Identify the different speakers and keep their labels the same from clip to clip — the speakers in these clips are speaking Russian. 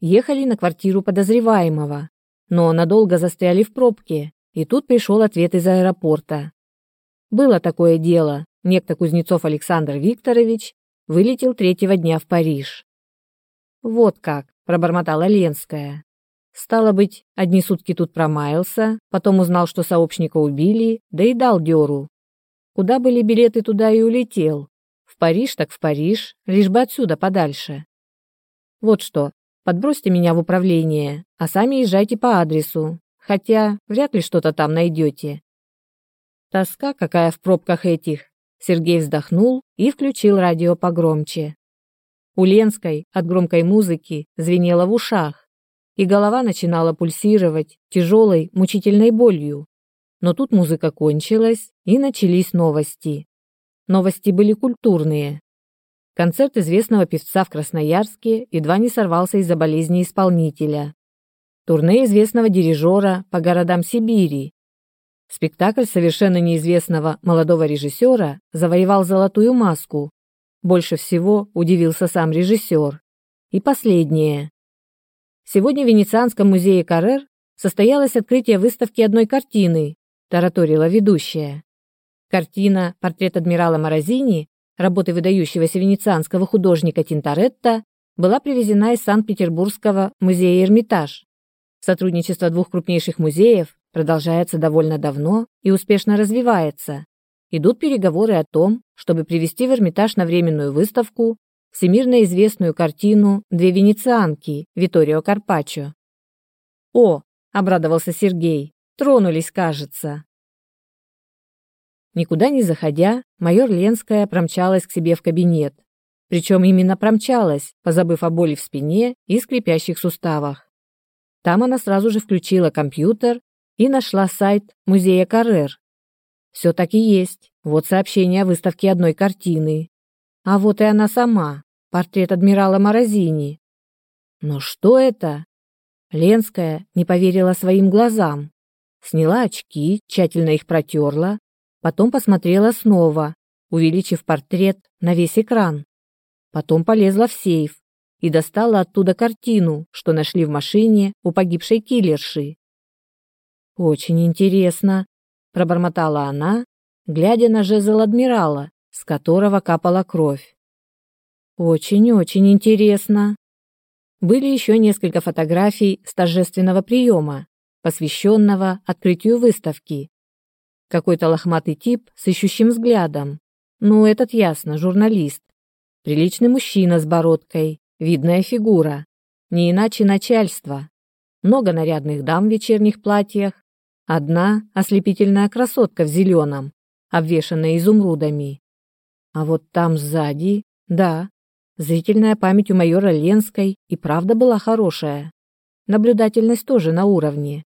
Speaker 1: ехали на квартиру подозреваемого, но надолго застряли в пробке, и тут пришел ответ из аэропорта. Было такое дело, некто Кузнецов Александр Викторович вылетел третьего дня в Париж. «Вот как», — пробормотала Ленская. «Стало быть, одни сутки тут промаялся, потом узнал, что сообщника убили, да и дал дёру. Куда были билеты, туда и улетел. В Париж так в Париж, лишь бы отсюда подальше. Вот что, подбросьте меня в управление, а сами езжайте по адресу, хотя вряд ли что-то там найдете. Тоска какая в пробках этих. Сергей вздохнул и включил радио погромче. У Ленской от громкой музыки звенело в ушах, и голова начинала пульсировать тяжелой, мучительной болью. Но тут музыка кончилась, и начались новости. Новости были культурные. Концерт известного певца в Красноярске едва не сорвался из-за болезни исполнителя. Турне известного дирижера по городам Сибири. Спектакль совершенно неизвестного молодого режиссера завоевал золотую маску. Больше всего удивился сам режиссер. И последнее. Сегодня в Венецианском музее Каррер состоялось открытие выставки одной картины, тараторила ведущая. Картина «Портрет адмирала Морозини» работы выдающегося венецианского художника Тинторетто была привезена из Санкт-Петербургского музея Эрмитаж. Сотрудничество двух крупнейших музеев продолжается довольно давно и успешно развивается. Идут переговоры о том, чтобы привести в Эрмитаж на временную выставку всемирно известную картину «Две венецианки» Виторио Карпаччо. «О!» — обрадовался Сергей. «Тронулись, кажется». Никуда не заходя, майор Ленская промчалась к себе в кабинет. Причем именно промчалась, позабыв о боли в спине и скрипящих суставах. Там она сразу же включила компьютер и нашла сайт музея Каррер. Все так и есть. Вот сообщение о выставке одной картины. А вот и она сама, портрет адмирала Морозини. Но что это? Ленская не поверила своим глазам. Сняла очки, тщательно их протерла, потом посмотрела снова, увеличив портрет на весь экран. Потом полезла в сейф, и достала оттуда картину, что нашли в машине у погибшей киллерши. «Очень интересно», — пробормотала она, глядя на жезл адмирала, с которого капала кровь. «Очень-очень интересно». Были еще несколько фотографий с торжественного приема, посвященного открытию выставки. Какой-то лохматый тип с ищущим взглядом. Ну, этот ясно, журналист. Приличный мужчина с бородкой, Видная фигура. Не иначе начальство. Много нарядных дам в вечерних платьях. Одна ослепительная красотка в зеленом, обвешанная изумрудами. А вот там сзади, да, зрительная память у майора Ленской и правда была хорошая. Наблюдательность тоже на уровне.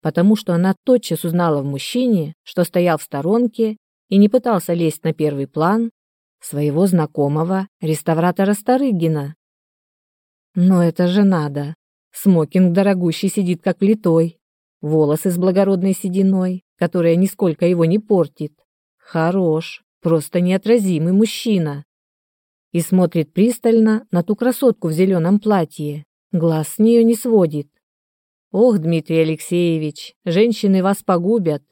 Speaker 1: Потому что она тотчас узнала в мужчине, что стоял в сторонке и не пытался лезть на первый план, своего знакомого реставратора Старыгина. Но это же надо. Смокинг дорогущий сидит как литой. Волосы с благородной сединой, которая нисколько его не портит. Хорош, просто неотразимый мужчина. И смотрит пристально на ту красотку в зеленом платье. Глаз с нее не сводит. Ох, Дмитрий Алексеевич, женщины вас погубят.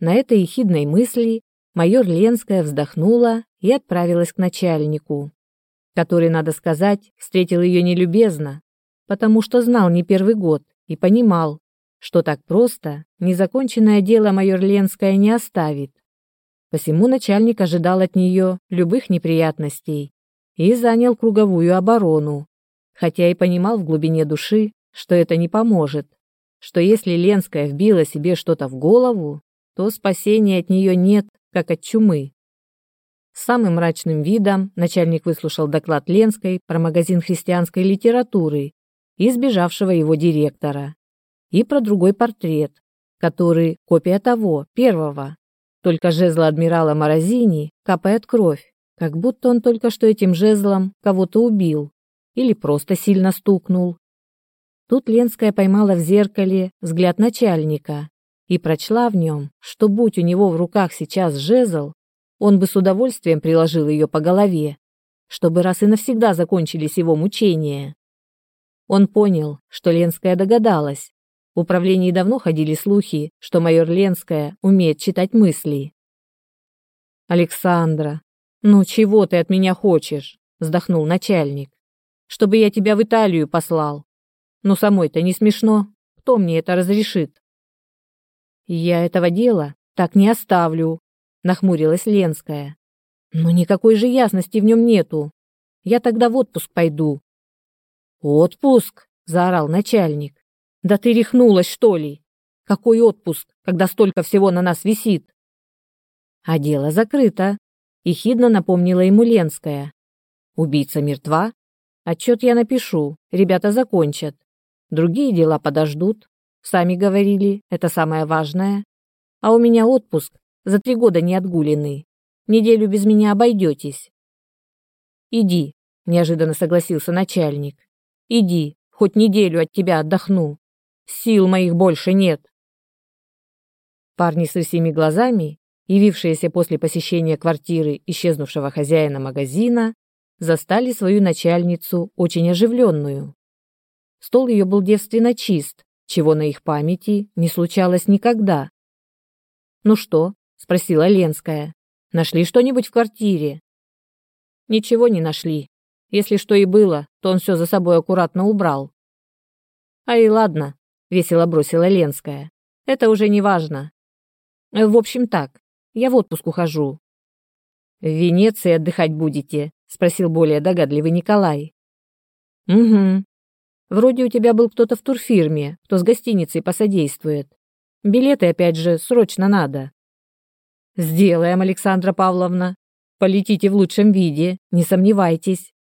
Speaker 1: На этой ехидной мысли майор Ленская вздохнула и отправилась к начальнику который, надо сказать, встретил ее нелюбезно, потому что знал не первый год и понимал, что так просто незаконченное дело майор Ленская не оставит. Посему начальник ожидал от нее любых неприятностей и занял круговую оборону, хотя и понимал в глубине души, что это не поможет, что если Ленская вбила себе что-то в голову, то спасения от нее нет, как от чумы. С самым мрачным видом начальник выслушал доклад Ленской про магазин христианской литературы и сбежавшего его директора, и про другой портрет, который копия того, первого. Только жезл адмирала Морозини капает кровь, как будто он только что этим жезлом кого-то убил или просто сильно стукнул. Тут Ленская поймала в зеркале взгляд начальника и прочла в нем, что будь у него в руках сейчас жезл, он бы с удовольствием приложил ее по голове, чтобы раз и навсегда закончились его мучения. Он понял, что Ленская догадалась. В управлении давно ходили слухи, что майор Ленская умеет читать мысли. «Александра, ну чего ты от меня хочешь?» – вздохнул начальник. «Чтобы я тебя в Италию послал. Но самой-то не смешно. Кто мне это разрешит?» «Я этого дела так не оставлю», – нахмурилась Ленская. «Но никакой же ясности в нем нету. Я тогда в отпуск пойду». «Отпуск?» – заорал начальник. «Да ты рехнулась, что ли? Какой отпуск, когда столько всего на нас висит?» А дело закрыто, ехидно напомнила ему Ленская. Убийца мертва. Отчет я напишу, ребята закончат. Другие дела подождут. Сами говорили, это самое важное. А у меня отпуск, за три года не отгуленный. Неделю без меня обойдетесь. Иди, неожиданно согласился начальник. Иди, хоть неделю от тебя отдохну. Сил моих больше нет. Парни с рысьими глазами явившиеся после посещения квартиры исчезнувшего хозяина магазина, застали свою начальницу очень оживленную. Стол ее был девственно чист, чего на их памяти не случалось никогда. «Ну что?» – спросила Ленская. «Нашли что-нибудь в квартире?» «Ничего не нашли. Если что и было, то он все за собой аккуратно убрал». «А и ладно», – весело бросила Ленская. «Это уже не важно. В общем так, я в отпуск ухожу». «В Венеции отдыхать будете?» — спросил более догадливый Николай. «Угу. Вроде у тебя был кто-то в турфирме, кто с гостиницей посодействует. Билеты, опять же, срочно надо». «Сделаем, Александра Павловна. Полетите в лучшем виде, не сомневайтесь».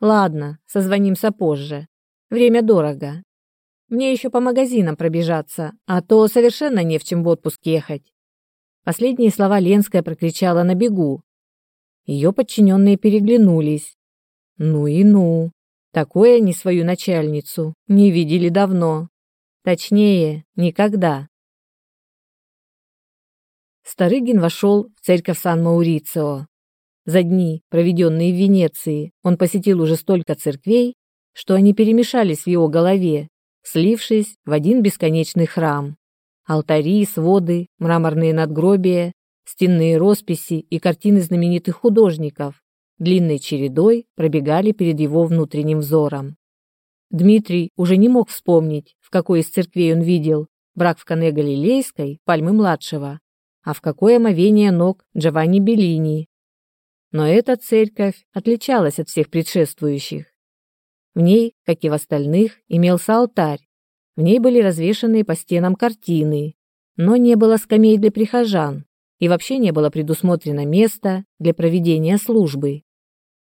Speaker 1: «Ладно, созвонимся позже. Время дорого. Мне еще по магазинам пробежаться, а то совершенно не в чем в отпуск ехать. Последние слова Ленская прокричала на бегу. Ее подчиненные переглянулись. Ну и ну. Такое они свою начальницу не видели давно. Точнее, никогда. Старыгин вошел в церковь Сан-Маурицио. За дни, проведенные в Венеции, он посетил уже столько церквей, что они перемешались в его голове, слившись в один бесконечный храм. Алтари, своды, мраморные надгробия, стенные росписи и картины знаменитых художников длинной чередой пробегали перед его внутренним взором. Дмитрий уже не мог вспомнить, в какой из церквей он видел брак в Кане Галилейской, Пальмы-младшего, а в какое омовение ног Джованни Беллини. Но эта церковь отличалась от всех предшествующих. В ней, как и в остальных, имелся алтарь, в ней были развешаны по стенам картины, но не было скамей для прихожан, и вообще не было предусмотрено места для проведения службы.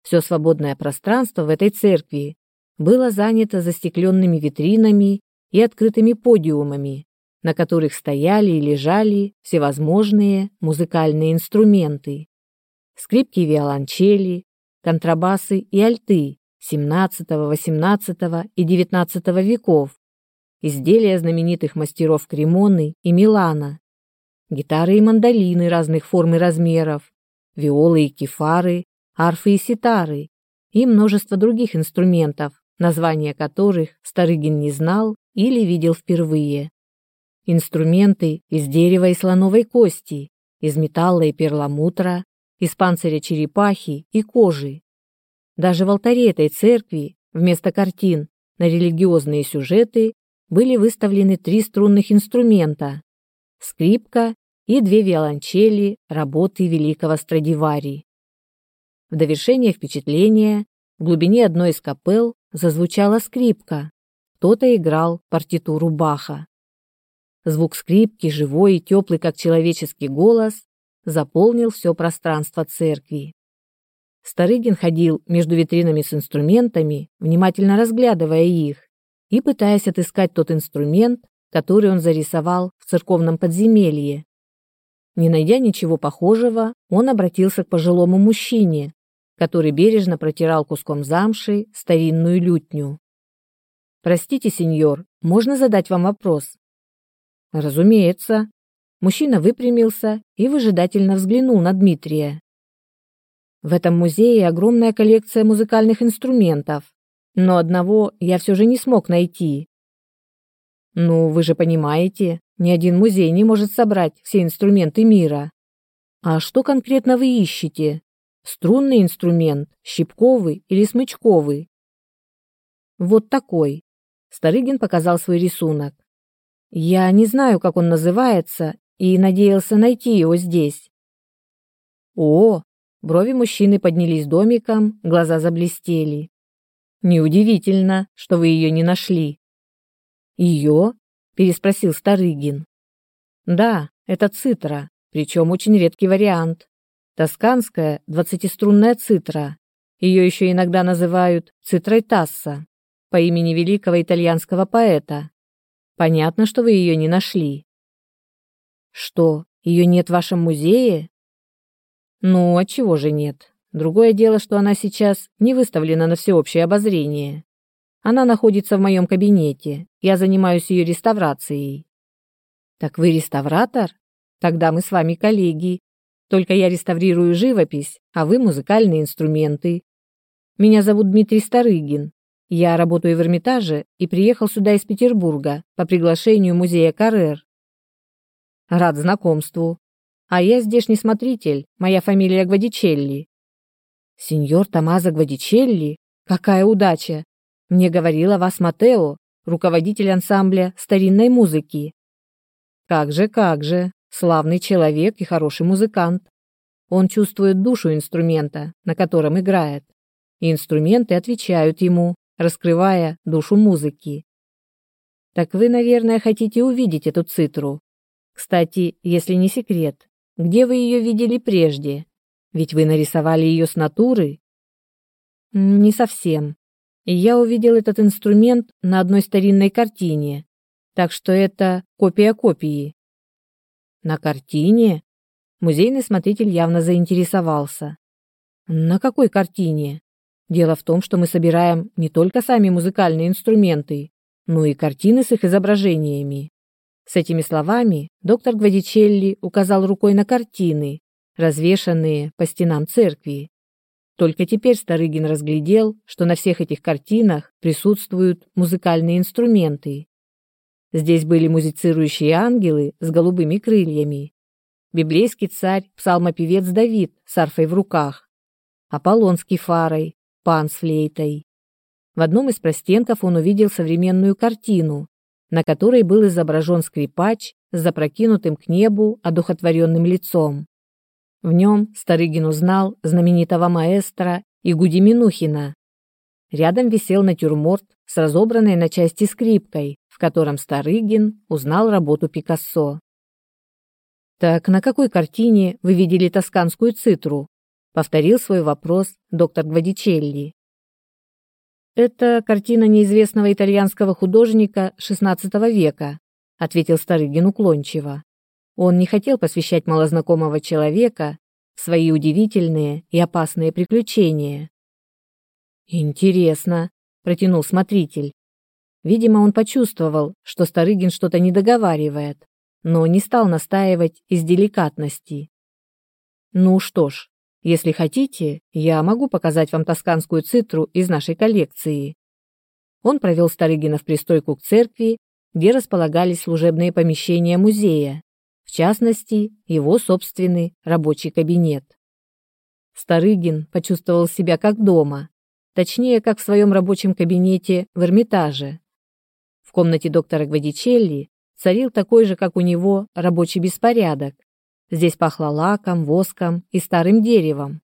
Speaker 1: Все свободное пространство в этой церкви было занято застекленными витринами и открытыми подиумами, на которых стояли и лежали всевозможные музыкальные инструменты. Скрипки виолончели, контрабасы и альты XVII, XVIII и XIX веков, изделия знаменитых мастеров Кремоны и Милана, гитары и мандолины разных форм и размеров, виолы и кефары, арфы и ситары и множество других инструментов, названия которых Старыгин не знал или видел впервые. Инструменты из дерева и слоновой кости, из металла и перламутра, из панциря черепахи и кожи. Даже в алтаре этой церкви вместо картин на религиозные сюжеты были выставлены три струнных инструмента – скрипка и две виолончели работы великого Страдивари. В довершение впечатления в глубине одной из капел зазвучала скрипка. Кто-то играл партитуру Баха. Звук скрипки, живой и теплый, как человеческий голос, заполнил все пространство церкви. Старыгин ходил между витринами с инструментами, внимательно разглядывая их, и пытаясь отыскать тот инструмент, который он зарисовал в церковном подземелье. Не найдя ничего похожего, он обратился к пожилому мужчине, который бережно протирал куском замши старинную лютню. «Простите, сеньор, можно задать вам вопрос?» «Разумеется». Мужчина выпрямился и выжидательно взглянул на Дмитрия. В этом музее огромная коллекция музыкальных инструментов. но одного я все же не смог найти. Ну, вы же понимаете, ни один музей не может собрать все инструменты мира. А что конкретно вы ищете? Струнный инструмент, щипковый или смычковый? Вот такой. Старыгин показал свой рисунок. Я не знаю, как он называется, и надеялся найти его здесь. О, брови мужчины поднялись домиком, глаза заблестели. Неудивительно, что вы ее не нашли. Ее? переспросил Старыгин. Да, это цитра, причем очень редкий вариант. Тосканская двадцатиструнная цитра. Ее еще иногда называют цитрой Тасса по имени великого итальянского поэта. Понятно, что вы ее не нашли. Что, ее нет в вашем музее? Ну, а чего же нет? Другое дело, что она сейчас не выставлена на всеобщее обозрение. Она находится в моем кабинете. Я занимаюсь ее реставрацией. Так вы реставратор? Тогда мы с вами коллеги. Только я реставрирую живопись, а вы музыкальные инструменты. Меня зовут Дмитрий Старыгин. Я работаю в Эрмитаже и приехал сюда из Петербурга по приглашению музея Каррер. Рад знакомству. А я здешний смотритель, моя фамилия Гвадичелли. Сеньор Томазо Гвадичелли? Какая удача! Мне говорила вас Матео, руководитель ансамбля старинной музыки. Как же, как же, славный человек и хороший музыкант. Он чувствует душу инструмента, на котором играет, и инструменты отвечают ему, раскрывая душу музыки. Так вы, наверное, хотите увидеть эту цитру. Кстати, если не секрет, где вы ее видели прежде? Ведь вы нарисовали ее с натуры. Не совсем я увидел этот инструмент на одной старинной картине, так что это копия копии. На картине? Музейный смотритель явно заинтересовался. На какой картине? Дело в том, что мы собираем не только сами музыкальные инструменты, но и картины с их изображениями. С этими словами доктор Гвадичелли указал рукой на картины, развешанные по стенам церкви. Только теперь Старыгин разглядел, что на всех этих картинах присутствуют музыкальные инструменты. Здесь были музицирующие ангелы с голубыми крыльями, библейский царь, псалмопевец Давид с арфой в руках, Аполлон с кефарой, пан с флейтой. В одном из простенков он увидел современную картину, на которой был изображен скрипач с запрокинутым к небу одухотворенным лицом. В нем Старыгин узнал знаменитого маэстро Игуди Минухина. Рядом висел натюрморт с разобранной на части скрипкой, в котором Старыгин узнал работу Пикассо. «Так на какой картине вы видели тосканскую цитру?» — повторил свой вопрос доктор Гвадичелли. «Это картина неизвестного итальянского художника XVI века», — ответил Старыгин уклончиво. Он не хотел посвящать малознакомого человека в свои удивительные и опасные приключения. «Интересно», — протянул смотритель. Видимо, он почувствовал, что Старыгин что-то не договаривает, но не стал настаивать из деликатности. «Ну что ж, если хотите, я могу показать вам тосканскую цитру из нашей коллекции». Он провел Старыгина в пристройку к церкви, где располагались служебные помещения музея в частности, его собственный рабочий кабинет. Старыгин почувствовал себя как дома, точнее, как в своем рабочем кабинете в Эрмитаже. В комнате доктора Гвадичелли царил такой же, как у него, рабочий беспорядок. Здесь пахло лаком, воском и старым деревом.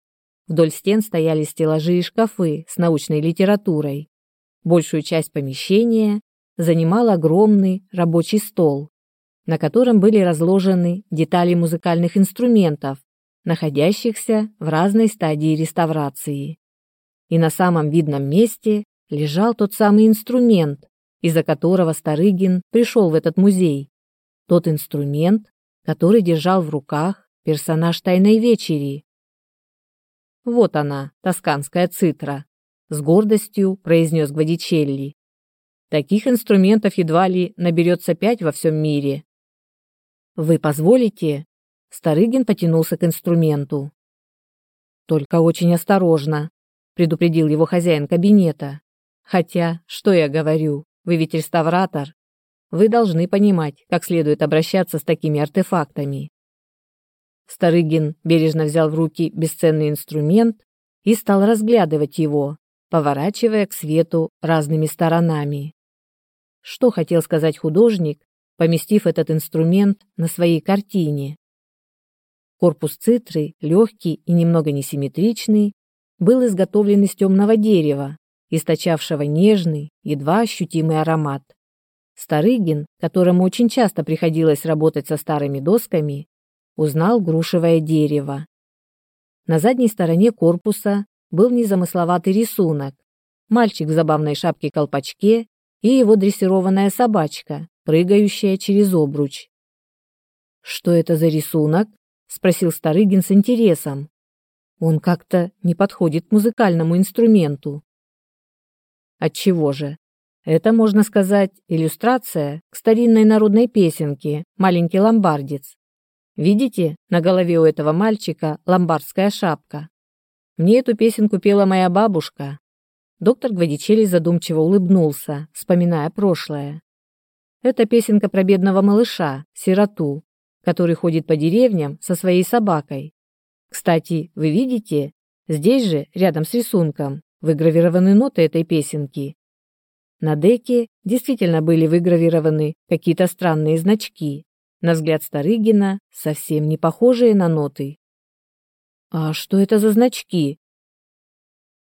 Speaker 1: Вдоль стен стояли стеллажи и шкафы с научной литературой. Большую часть помещения занимал огромный рабочий стол, на котором были разложены детали музыкальных инструментов, находящихся в разной стадии реставрации. И на самом видном месте лежал тот самый инструмент, из-за которого Старыгин пришел в этот музей. Тот инструмент, который держал в руках персонаж «Тайной вечери». «Вот она, тосканская цитра», — с гордостью произнес Гвадичелли. «Таких инструментов едва ли наберется пять во всем мире, вы позволите? Старыгин потянулся к инструменту. Только очень осторожно, предупредил его хозяин кабинета. Хотя, что я говорю, вы ведь реставратор. Вы должны понимать, как следует обращаться с такими артефактами. Старыгин бережно взял в руки бесценный инструмент и стал разглядывать его, поворачивая к свету разными сторонами. Что хотел сказать художник, поместив этот инструмент на своей картине? Корпус цитры, легкий и немного несимметричный, был изготовлен из темного дерева, источавшего нежный, едва ощутимый аромат. Старыгин, которому очень часто приходилось работать со старыми досками, узнал грушевое дерево. На задней стороне корпуса был незамысловатый рисунок. Мальчик в забавной шапке-колпачке и его дрессированная собачка, прыгающая через обруч. «Что это за рисунок?» — спросил Старыгин с интересом. «Он как-то не подходит к музыкальному инструменту». Отчего же? Это, можно сказать, иллюстрация к старинной народной песенке «Маленький ломбардец». Видите, на голове у этого мальчика ломбардская шапка. Мне эту песенку пела моя бабушка. Доктор Гвадичели задумчиво улыбнулся, вспоминая прошлое. Это песенка про бедного малыша, сироту, который ходит по деревням со своей собакой. Кстати, вы видите, здесь же, рядом с рисунком, выгравированы ноты этой песенки. На деке действительно были выгравированы какие-то странные значки, на взгляд Старыгина совсем не похожие на ноты. А что это за значки?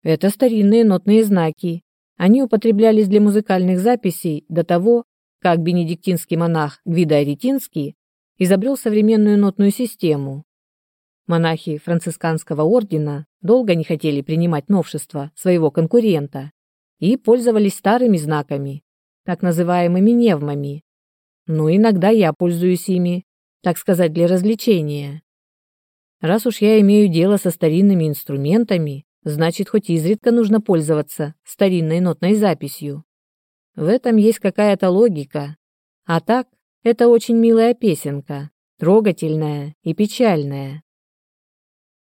Speaker 1: Это старинные нотные знаки. Они употреблялись для музыкальных записей до того, как бенедиктинский монах Гвидо Аретинский изобрел современную нотную систему. Монахи францисканского ордена долго не хотели принимать новшества своего конкурента и пользовались старыми знаками, так называемыми невмами. Но иногда я пользуюсь ими, так сказать, для развлечения. Раз уж я имею дело со старинными инструментами, значит, хоть изредка нужно пользоваться старинной нотной записью. В этом есть какая-то логика. А так, это очень милая песенка, трогательная и печальная.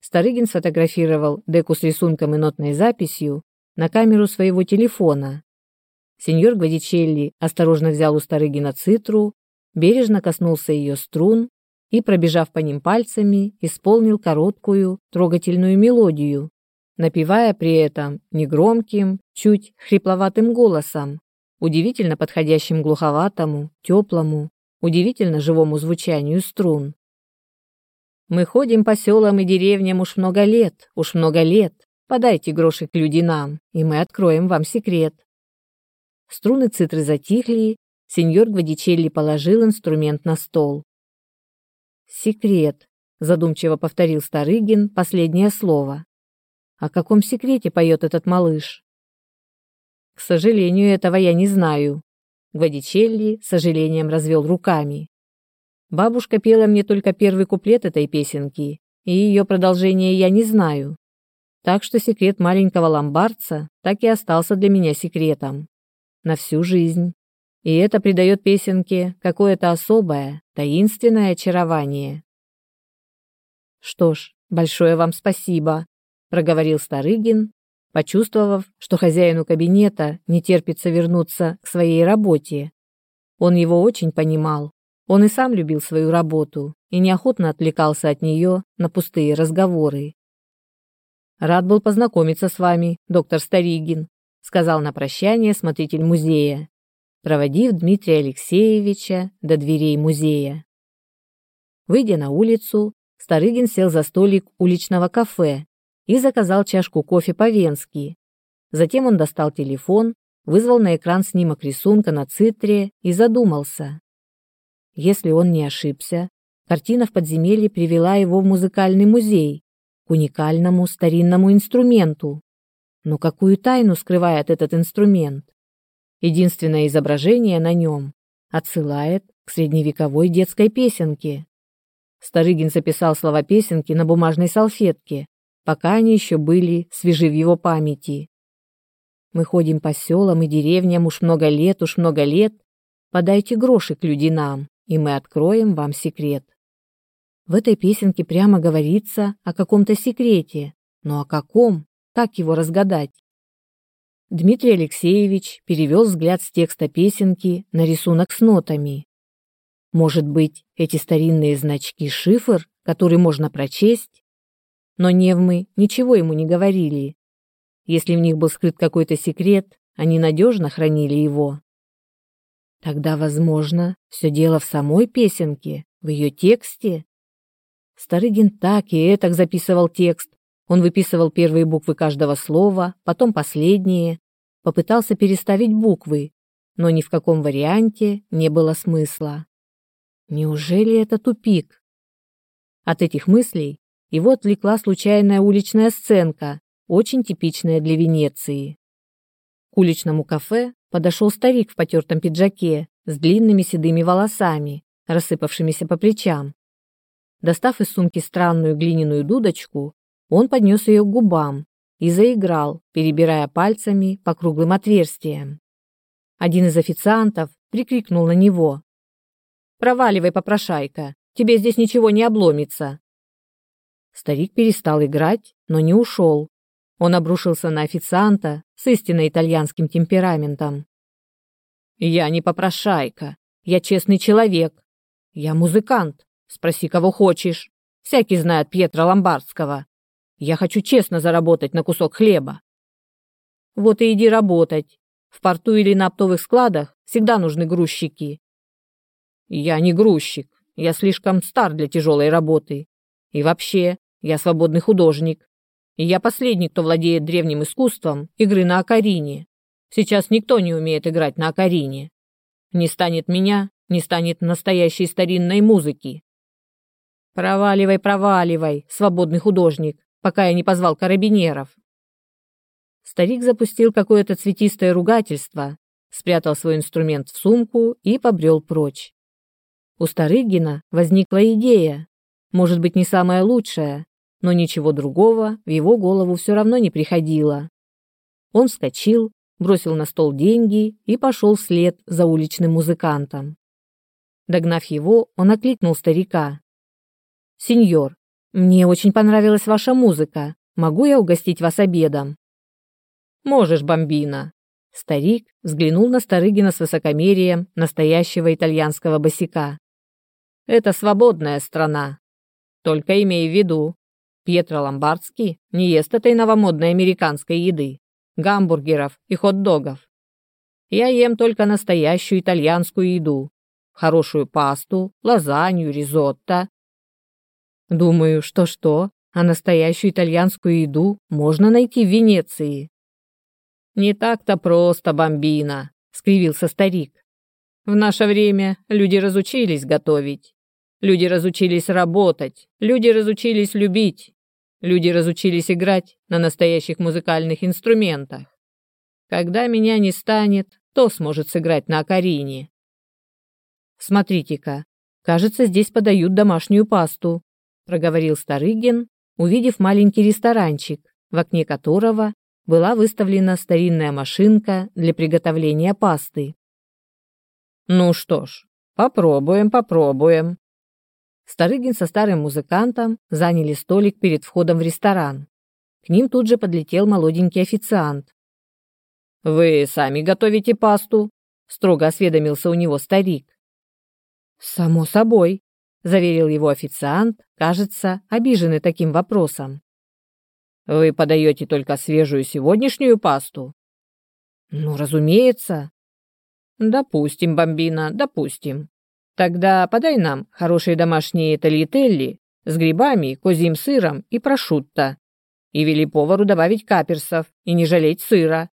Speaker 1: Старыгин сфотографировал деку с рисунком и нотной записью на камеру своего телефона. Сеньор Гвадичелли осторожно взял у Старыгина цитру, бережно коснулся ее струн и, пробежав по ним пальцами, исполнил короткую, трогательную мелодию, напевая при этом негромким, чуть хрипловатым голосом, удивительно подходящим глуховатому, теплому, удивительно живому звучанию струн. «Мы ходим по селам и деревням уж много лет, уж много лет. Подайте грошик люди нам, и мы откроем вам секрет». Струны цитры затихли, сеньор Гвадичелли положил инструмент на стол. «Секрет», — задумчиво повторил Старыгин последнее слово. «О каком секрете поет этот малыш?» «К сожалению, этого я не знаю». Гвадичелли с сожалением развел руками. «Бабушка пела мне только первый куплет этой песенки, и ее продолжение я не знаю. Так что секрет маленького ломбардца так и остался для меня секретом. На всю жизнь и это придает песенке какое-то особое, таинственное очарование. «Что ж, большое вам спасибо», — проговорил Старыгин, почувствовав, что хозяину кабинета не терпится вернуться к своей работе. Он его очень понимал. Он и сам любил свою работу и неохотно отвлекался от нее на пустые разговоры. «Рад был познакомиться с вами, доктор Старигин», — сказал на прощание смотритель музея проводив Дмитрия Алексеевича до дверей музея. Выйдя на улицу, Старыгин сел за столик уличного кафе и заказал чашку кофе по-венски. Затем он достал телефон, вызвал на экран снимок рисунка на цитре и задумался. Если он не ошибся, картина в подземелье привела его в музыкальный музей, к уникальному старинному инструменту. Но какую тайну скрывает этот инструмент? Единственное изображение на нем отсылает к средневековой детской песенке. Старыгин записал слова песенки на бумажной салфетке, пока они еще были свежи в его памяти. Мы ходим по селам и деревням уж много лет, уж много лет. Подайте грошик люди нам, и мы откроем вам секрет. В этой песенке прямо говорится о каком-то секрете, но о каком, как его разгадать? Дмитрий Алексеевич перевел взгляд с текста песенки на рисунок с нотами. Может быть, эти старинные значки шифр, который можно прочесть? Но невмы ничего ему не говорили. Если в них был скрыт какой-то секрет, они надежно хранили его. Тогда, возможно, все дело в самой песенке, в ее тексте. Старыгин так и этак записывал текст. Он выписывал первые буквы каждого слова, потом последние, попытался переставить буквы, но ни в каком варианте не было смысла. Неужели это тупик? От этих мыслей его отвлекла случайная уличная сценка, очень типичная для Венеции. К уличному кафе подошел старик в потертом пиджаке с длинными седыми волосами, рассыпавшимися по плечам. Достав из сумки странную глиняную дудочку, он поднес ее к губам и заиграл, перебирая пальцами по круглым отверстиям. Один из официантов прикрикнул на него. «Проваливай, попрошайка, тебе здесь ничего не обломится». Старик перестал играть, но не ушел. Он обрушился на официанта с истинно итальянским темпераментом. «Я не попрошайка, я честный человек. Я музыкант, спроси кого хочешь. Всякий знает Пьетро Ломбардского. Я хочу честно заработать на кусок хлеба». «Вот и иди работать. В порту или на оптовых складах всегда нужны грузчики. Я не грузчик, я слишком стар для тяжелой работы. И вообще, я свободный художник. Я последний, кто владеет древним искусством игры на акарине. Сейчас никто не умеет играть на акарине. Не станет меня, не станет настоящей старинной музыки. Проваливай, проваливай, свободный художник, пока я не позвал карабинеров. Старик запустил какое-то цветистое ругательство, спрятал свой инструмент в сумку и побрел прочь. У Старыгина возникла идея, может быть, не самая лучшая, но ничего другого в его голову все равно не приходило. Он вскочил, бросил на стол деньги и пошел вслед за уличным музыкантом. Догнав его, он окликнул старика. «Сеньор, мне очень понравилась ваша музыка. Могу я угостить вас обедом?» «Можешь, бомбина», Старик взглянул на Старыгина с высокомерием настоящего итальянского босика. Это свободная страна. Только имей в виду, Пьетро Ломбардский не ест этой новомодной американской еды, гамбургеров и хот-догов. Я ем только настоящую итальянскую еду, хорошую пасту, лазанью, ризотто. Думаю, что-что, а настоящую итальянскую еду можно найти в Венеции. Не так-то просто, бомбина, скривился старик. В наше время люди разучились готовить. Люди разучились работать, люди разучились любить, люди разучились играть на настоящих музыкальных инструментах. Когда меня не станет, кто сможет сыграть на акарине? Смотрите-ка, кажется, здесь подают домашнюю пасту, проговорил Старыгин, увидев маленький ресторанчик, в окне которого была выставлена старинная машинка для приготовления пасты. Ну что ж, попробуем, попробуем, Старыгин со старым музыкантом заняли столик перед входом в ресторан. К ним тут же подлетел молоденький официант. «Вы сами готовите пасту?» – строго осведомился у него старик. «Само собой», – заверил его официант, кажется, обиженный таким вопросом. «Вы подаете только свежую сегодняшнюю пасту?» «Ну, разумеется». «Допустим, бомбина, допустим. Тогда подай нам хорошие домашние тольятелли с грибами, козьим сыром и прошутто. И вели повару добавить каперсов и не жалеть сыра.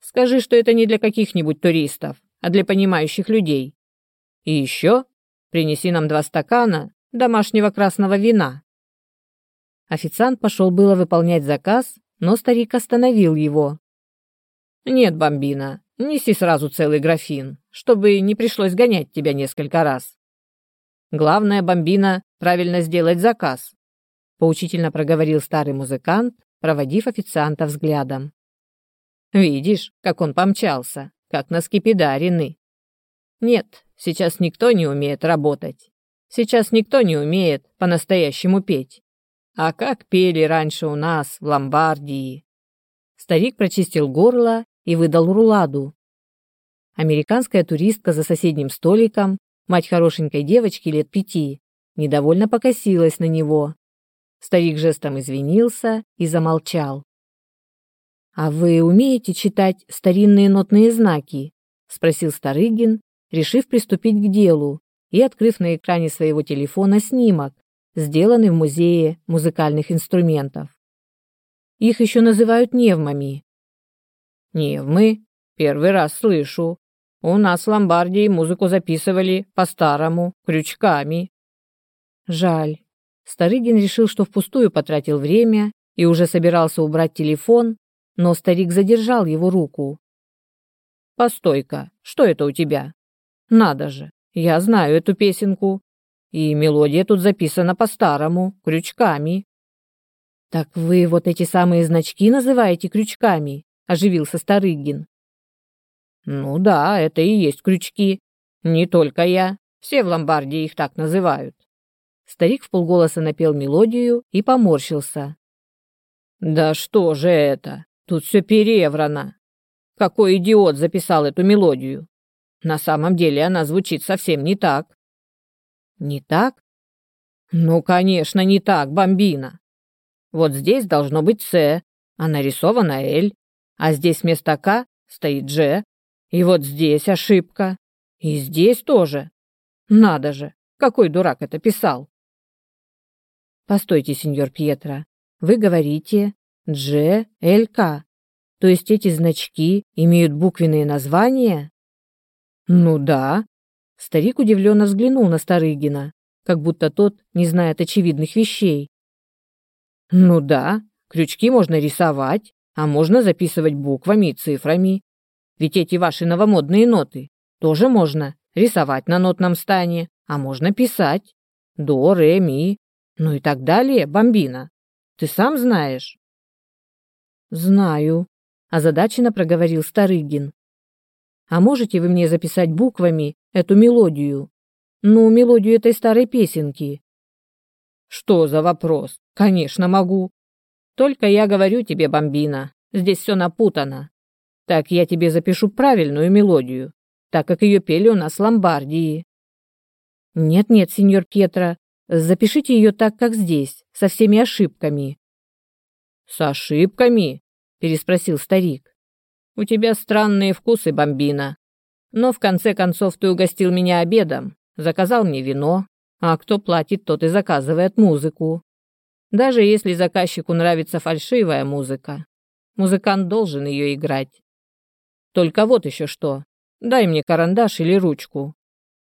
Speaker 1: Скажи, что это не для каких-нибудь туристов, а для понимающих людей. И еще принеси нам два стакана домашнего красного вина. Официант пошел было выполнять заказ, но старик остановил его. «Нет, бомбина, неси сразу целый графин чтобы не пришлось гонять тебя несколько раз. Главное, бомбина, правильно сделать заказ, поучительно проговорил старый музыкант, проводив официанта взглядом. Видишь, как он помчался, как на скипидарины. Нет, сейчас никто не умеет работать. Сейчас никто не умеет по-настоящему петь. А как пели раньше у нас в Ломбардии. Старик прочистил горло и выдал руладу. Американская туристка за соседним столиком, мать хорошенькой девочки лет пяти, недовольно покосилась на него. Старик жестом извинился и замолчал. «А вы умеете читать старинные нотные знаки?» — спросил Старыгин, решив приступить к делу и открыв на экране своего телефона снимок, сделанный в музее музыкальных инструментов. Их еще называют невмами. Невмы? Первый раз слышу. У нас в Ломбардии музыку записывали по-старому, крючками. Жаль. Старыгин решил, что впустую потратил время и уже собирался убрать телефон, но старик задержал его руку. «Постой-ка, что это у тебя? Надо же, я знаю эту песенку. И мелодия тут записана по-старому, крючками». «Так вы вот эти самые значки называете крючками?» – оживился Старыгин. «Ну да, это и есть крючки. Не только я. Все в ломбарде их так называют». Старик в полголоса напел мелодию и поморщился. «Да что же это? Тут все переврано. Какой идиот записал эту мелодию? На самом деле она звучит совсем не так». «Не так?» «Ну, конечно, не так, бомбина. Вот здесь должно быть «С», а нарисована «Л», а здесь вместо «К» стоит «Ж», и вот здесь ошибка, и здесь тоже. Надо же, какой дурак это писал. Постойте, сеньор Пьетро, вы говорите «Дж-Л-К», то есть эти значки имеют буквенные названия? Ну да. Старик удивленно взглянул на Старыгина, как будто тот не знает очевидных вещей. Ну да, крючки можно рисовать, а можно записывать буквами и цифрами. Ведь эти ваши новомодные ноты тоже можно рисовать на нотном стане, а можно писать. До, ре, ми, ну и так далее, бомбина. Ты сам знаешь? Знаю, озадаченно проговорил Старыгин. А можете вы мне записать буквами эту мелодию? Ну, мелодию этой старой песенки. Что за вопрос? Конечно, могу. Только я говорю тебе, бомбина, здесь все напутано. Так я тебе запишу правильную мелодию, так как ее пели у нас в Ломбардии. Нет-нет, сеньор Пьетро, запишите ее так, как здесь, со всеми ошибками. С ошибками? переспросил старик. У тебя странные вкусы, бомбина. Но в конце концов ты угостил меня обедом, заказал мне вино, а кто платит, тот и заказывает музыку. Даже если заказчику нравится фальшивая музыка, музыкант должен ее играть. Только вот еще что. Дай мне карандаш или ручку.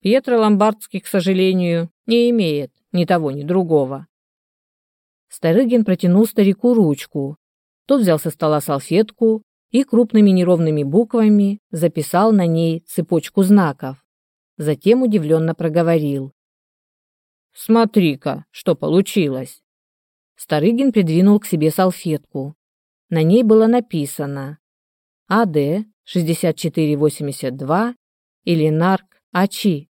Speaker 1: Пьетро Ломбардский, к сожалению, не имеет ни того, ни другого. Старыгин протянул старику ручку. Тот взял со стола салфетку и крупными неровными буквами записал на ней цепочку знаков. Затем удивленно проговорил. «Смотри-ка, что получилось!» Старыгин придвинул к себе салфетку. На ней было написано АД 6482 или Нарк Ачи.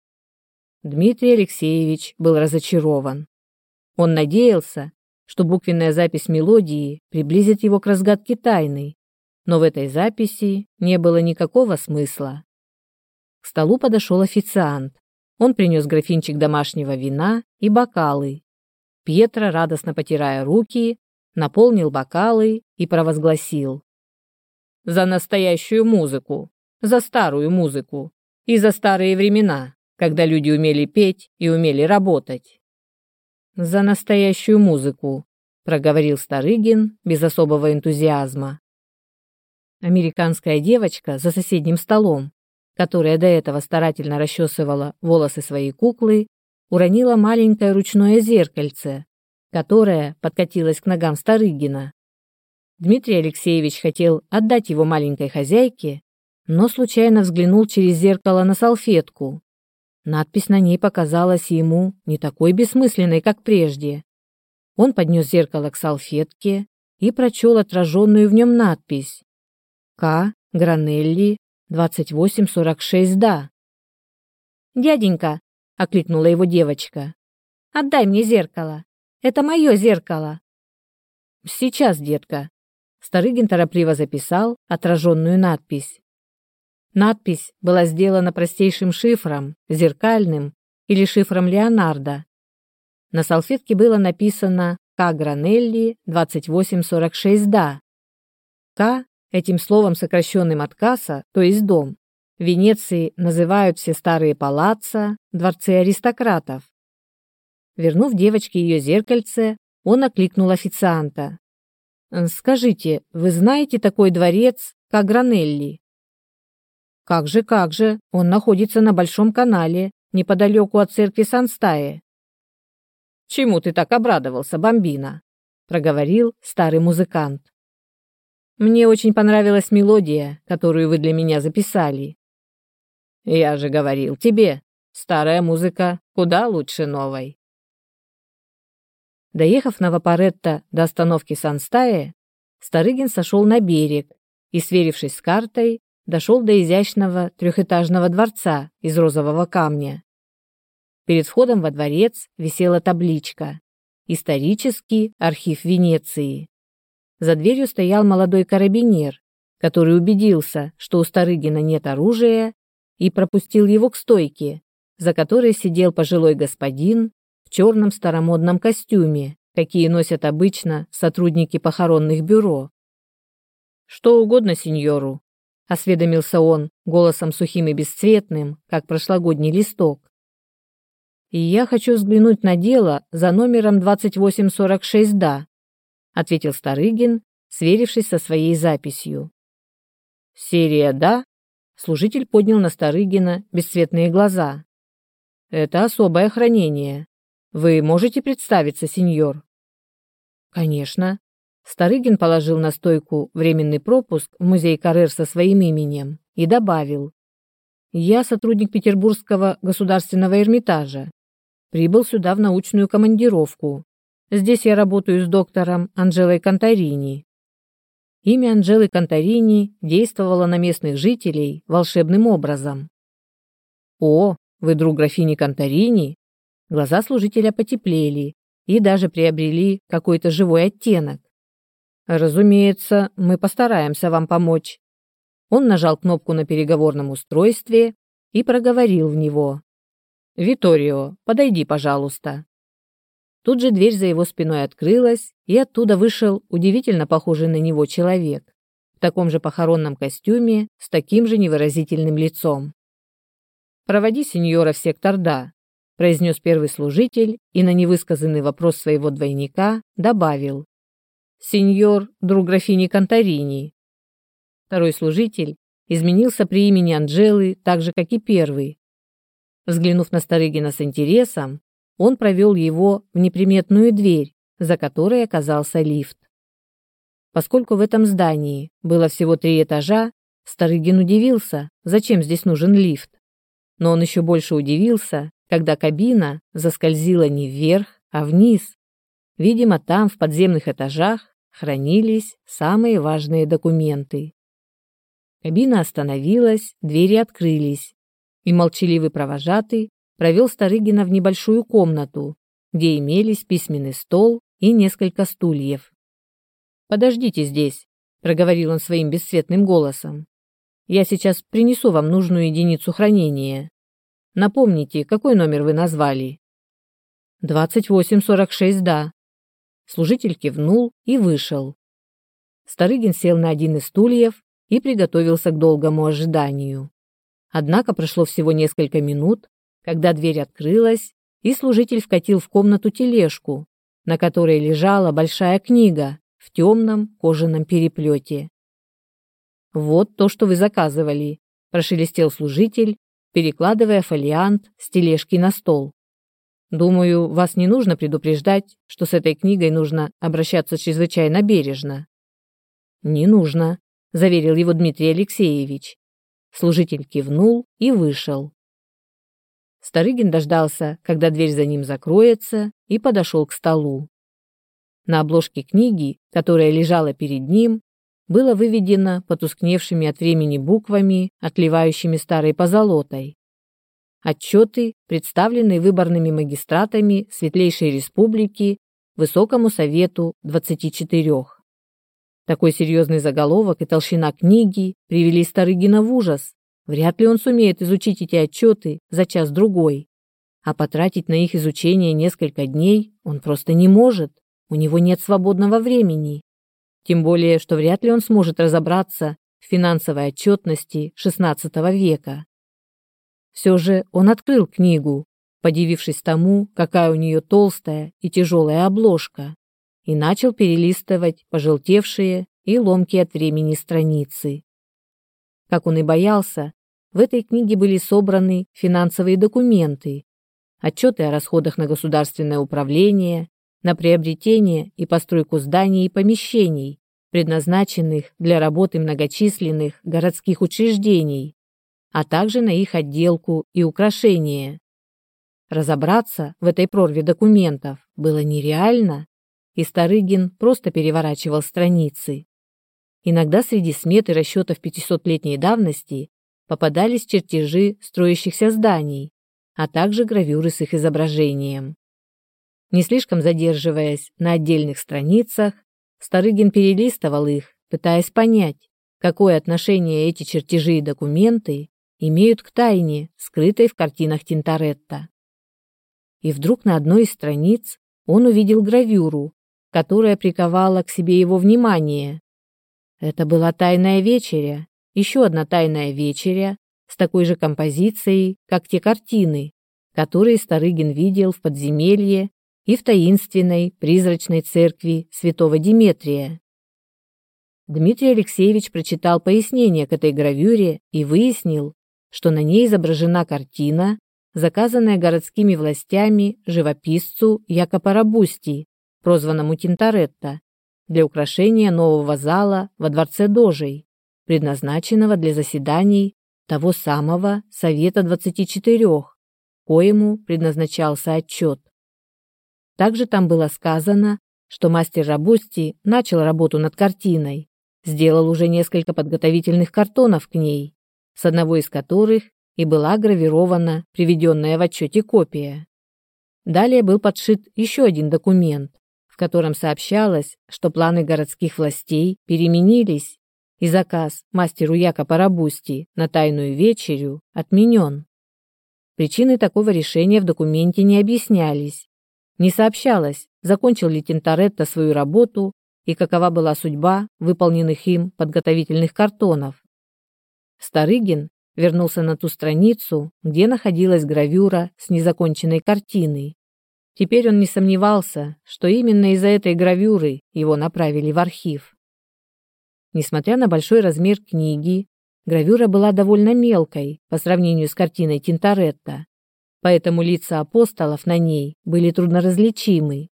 Speaker 1: Дмитрий Алексеевич был разочарован. Он надеялся, что буквенная запись мелодии приблизит его к разгадке тайны, но в этой записи не было никакого смысла. К столу подошел официант. Он принес графинчик домашнего вина и бокалы. Пьетро, радостно потирая руки, наполнил бокалы и провозгласил. «За настоящую музыку! За старую музыку! И за старые времена, когда люди умели петь и умели работать!» «За настоящую музыку!» — проговорил Старыгин без особого энтузиазма. Американская девочка за соседним столом, которая до этого старательно расчесывала волосы своей куклы, уронила маленькое ручное зеркальце, которое подкатилось к ногам Старыгина. Дмитрий Алексеевич хотел отдать его маленькой хозяйке, но случайно взглянул через зеркало на салфетку. Надпись на ней показалась ему не такой бессмысленной, как прежде. Он поднес зеркало к салфетке и прочел отраженную в нем надпись «К. Гранелли, 2846, да». «Дяденька, — окликнула его девочка. «Отдай мне зеркало. Это мое зеркало». «Сейчас, детка». Старыгин торопливо записал отраженную надпись. Надпись была сделана простейшим шифром, зеркальным или шифром Леонардо. На салфетке было написано «К. Гранелли 2846 да». «К» этим словом сокращенным от «касса», то есть «дом». Венеции называют все старые палаца дворцы аристократов. Вернув девочке ее зеркальце, он окликнул официанта. «Скажите, вы знаете такой дворец, как Гранелли?» Как же, как же, он находится на Большом канале, неподалеку от церкви Санстае. Чему ты так обрадовался, бомбина? проговорил старый музыкант. Мне очень понравилась мелодия, которую вы для меня записали. Я же говорил тебе, старая музыка куда лучше новой. Доехав на Вапоретто до остановки Санстае, Старыгин сошел на берег и, сверившись с картой, дошел до изящного трехэтажного дворца из розового камня. Перед входом во дворец висела табличка «Исторический архив Венеции». За дверью стоял молодой карабинер, который убедился, что у Старыгина нет оружия, и пропустил его к стойке, за которой сидел пожилой господин в черном старомодном костюме, какие носят обычно сотрудники похоронных бюро. «Что угодно сеньору», — осведомился он голосом сухим и бесцветным, как прошлогодний листок. «И я хочу взглянуть на дело за номером 2846 «да», — ответил Старыгин, сверившись со своей записью. «Серия «да»?» — служитель поднял на Старыгина бесцветные глаза. «Это особое хранение. Вы можете представиться, сеньор?» «Конечно», Старыгин положил на стойку временный пропуск в музей Каррер со своим именем и добавил. «Я сотрудник Петербургского государственного Эрмитажа. Прибыл сюда в научную командировку. Здесь я работаю с доктором Анжелой Конторини». Имя Анжелы Конторини действовало на местных жителей волшебным образом. «О, вы друг графини Конторини?» Глаза служителя потеплели и даже приобрели какой-то живой оттенок. Разумеется, мы постараемся вам помочь. Он нажал кнопку на переговорном устройстве и проговорил в него. Виторио, подойди, пожалуйста. Тут же дверь за его спиной открылась, и оттуда вышел удивительно похожий на него человек в таком же похоронном костюме с таким же невыразительным лицом. «Проводи сеньора в сектор «да», — произнес первый служитель и на невысказанный вопрос своего двойника добавил сеньор, друг графини Конторини. Второй служитель изменился при имени Анжелы так же, как и первый. Взглянув на Старыгина с интересом, он провел его в неприметную дверь, за которой оказался лифт. Поскольку в этом здании было всего три этажа, Старыгин удивился, зачем здесь нужен лифт. Но он еще больше удивился, когда кабина заскользила не вверх, а вниз. Видимо, там, в подземных этажах, хранились самые важные документы. Кабина остановилась, двери открылись, и молчаливый провожатый провел Старыгина в небольшую комнату, где имелись письменный стол и несколько стульев. «Подождите здесь», — проговорил он своим бесцветным голосом. «Я сейчас принесу вам нужную единицу хранения. Напомните, какой номер вы назвали?» «Двадцать восемь сорок шесть, да», Служитель кивнул и вышел. Старыгин сел на один из стульев и приготовился к долгому ожиданию. Однако прошло всего несколько минут, когда дверь открылась, и служитель вкатил в комнату тележку, на которой лежала большая книга в темном кожаном переплете. «Вот то, что вы заказывали», – прошелестел служитель, перекладывая фолиант с тележки на стол. Думаю, вас не нужно предупреждать, что с этой книгой нужно обращаться чрезвычайно бережно. Не нужно, заверил его Дмитрий Алексеевич. Служитель кивнул и вышел. Старыгин дождался, когда дверь за ним закроется, и подошел к столу. На обложке книги, которая лежала перед ним, было выведено потускневшими от времени буквами, отливающими старой позолотой. Отчеты, представленные выборными магистратами Светлейшей Республики Высокому Совету 24. Такой серьезный заголовок и толщина книги привели Старыгина в ужас. Вряд ли он сумеет изучить эти отчеты за час-другой. А потратить на их изучение несколько дней он просто не может. У него нет свободного времени. Тем более, что вряд ли он сможет разобраться в финансовой отчетности XVI века. Все же он открыл книгу, подивившись тому, какая у нее толстая и тяжелая обложка, и начал перелистывать пожелтевшие и ломкие от времени страницы. Как он и боялся, в этой книге были собраны финансовые документы, отчеты о расходах на государственное управление, на приобретение и постройку зданий и помещений, предназначенных для работы многочисленных городских учреждений, а также на их отделку и украшение. Разобраться в этой прорве документов было нереально, и Старыгин просто переворачивал страницы. Иногда среди смет и расчетов 500-летней давности попадались чертежи строящихся зданий, а также гравюры с их изображением. Не слишком задерживаясь на отдельных страницах, Старыгин перелистывал их, пытаясь понять, какое отношение эти чертежи и документы имеют к тайне, скрытой в картинах Тинторетта. И вдруг на одной из страниц он увидел гравюру, которая приковала к себе его внимание. Это была тайная вечеря, еще одна тайная вечеря с такой же композицией, как те картины, которые Старыгин видел в подземелье и в таинственной призрачной церкви святого Диметрия. Дмитрий Алексеевич прочитал пояснение к этой гравюре и выяснил, что на ней изображена картина, заказанная городскими властями живописцу Якопо Рабусти, прозванному Тинторетто, для украшения нового зала во дворце Дожей, предназначенного для заседаний того самого Совета 24, коему предназначался отчет. Также там было сказано, что мастер Робусти начал работу над картиной, сделал уже несколько подготовительных картонов к ней, с одного из которых и была гравирована приведенная в отчете копия. Далее был подшит еще один документ, в котором сообщалось, что планы городских властей переменились, и заказ мастеру Якопо Робусти на тайную вечерю отменен. Причины такого решения в документе не объяснялись, не сообщалось, закончил ли Тинторетто свою работу и какова была судьба выполненных им подготовительных картонов. Старыгин вернулся на ту страницу, где находилась гравюра с незаконченной картиной. Теперь он не сомневался, что именно из-за этой гравюры его направили в архив. Несмотря на большой размер книги, гравюра была довольно мелкой по сравнению с картиной Тинторетто, поэтому лица апостолов на ней были трудноразличимы.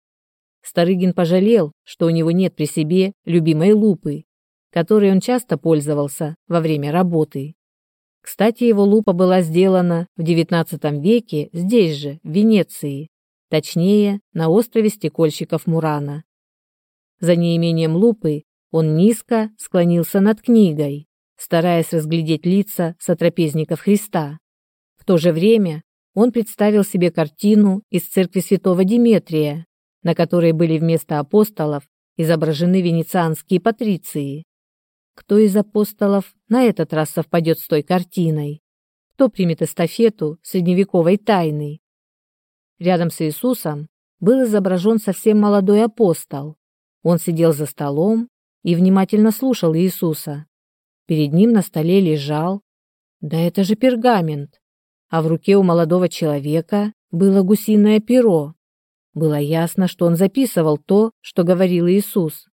Speaker 1: Старыгин пожалел, что у него нет при себе любимой лупы, которой он часто пользовался во время работы. Кстати, его лупа была сделана в XIX веке здесь же, в Венеции, точнее, на острове стекольщиков Мурана. За неимением лупы он низко склонился над книгой, стараясь разглядеть лица сотрапезников Христа. В то же время он представил себе картину из церкви святого Диметрия, на которой были вместо апостолов изображены венецианские патриции. Кто из апостолов на этот раз совпадет с той картиной? Кто примет эстафету средневековой тайны? Рядом с Иисусом был изображен совсем молодой апостол. Он сидел за столом и внимательно слушал Иисуса. Перед ним на столе лежал... Да это же пергамент а в руке у молодого человека было гусиное перо. Было ясно, что он записывал то, что говорил Иисус.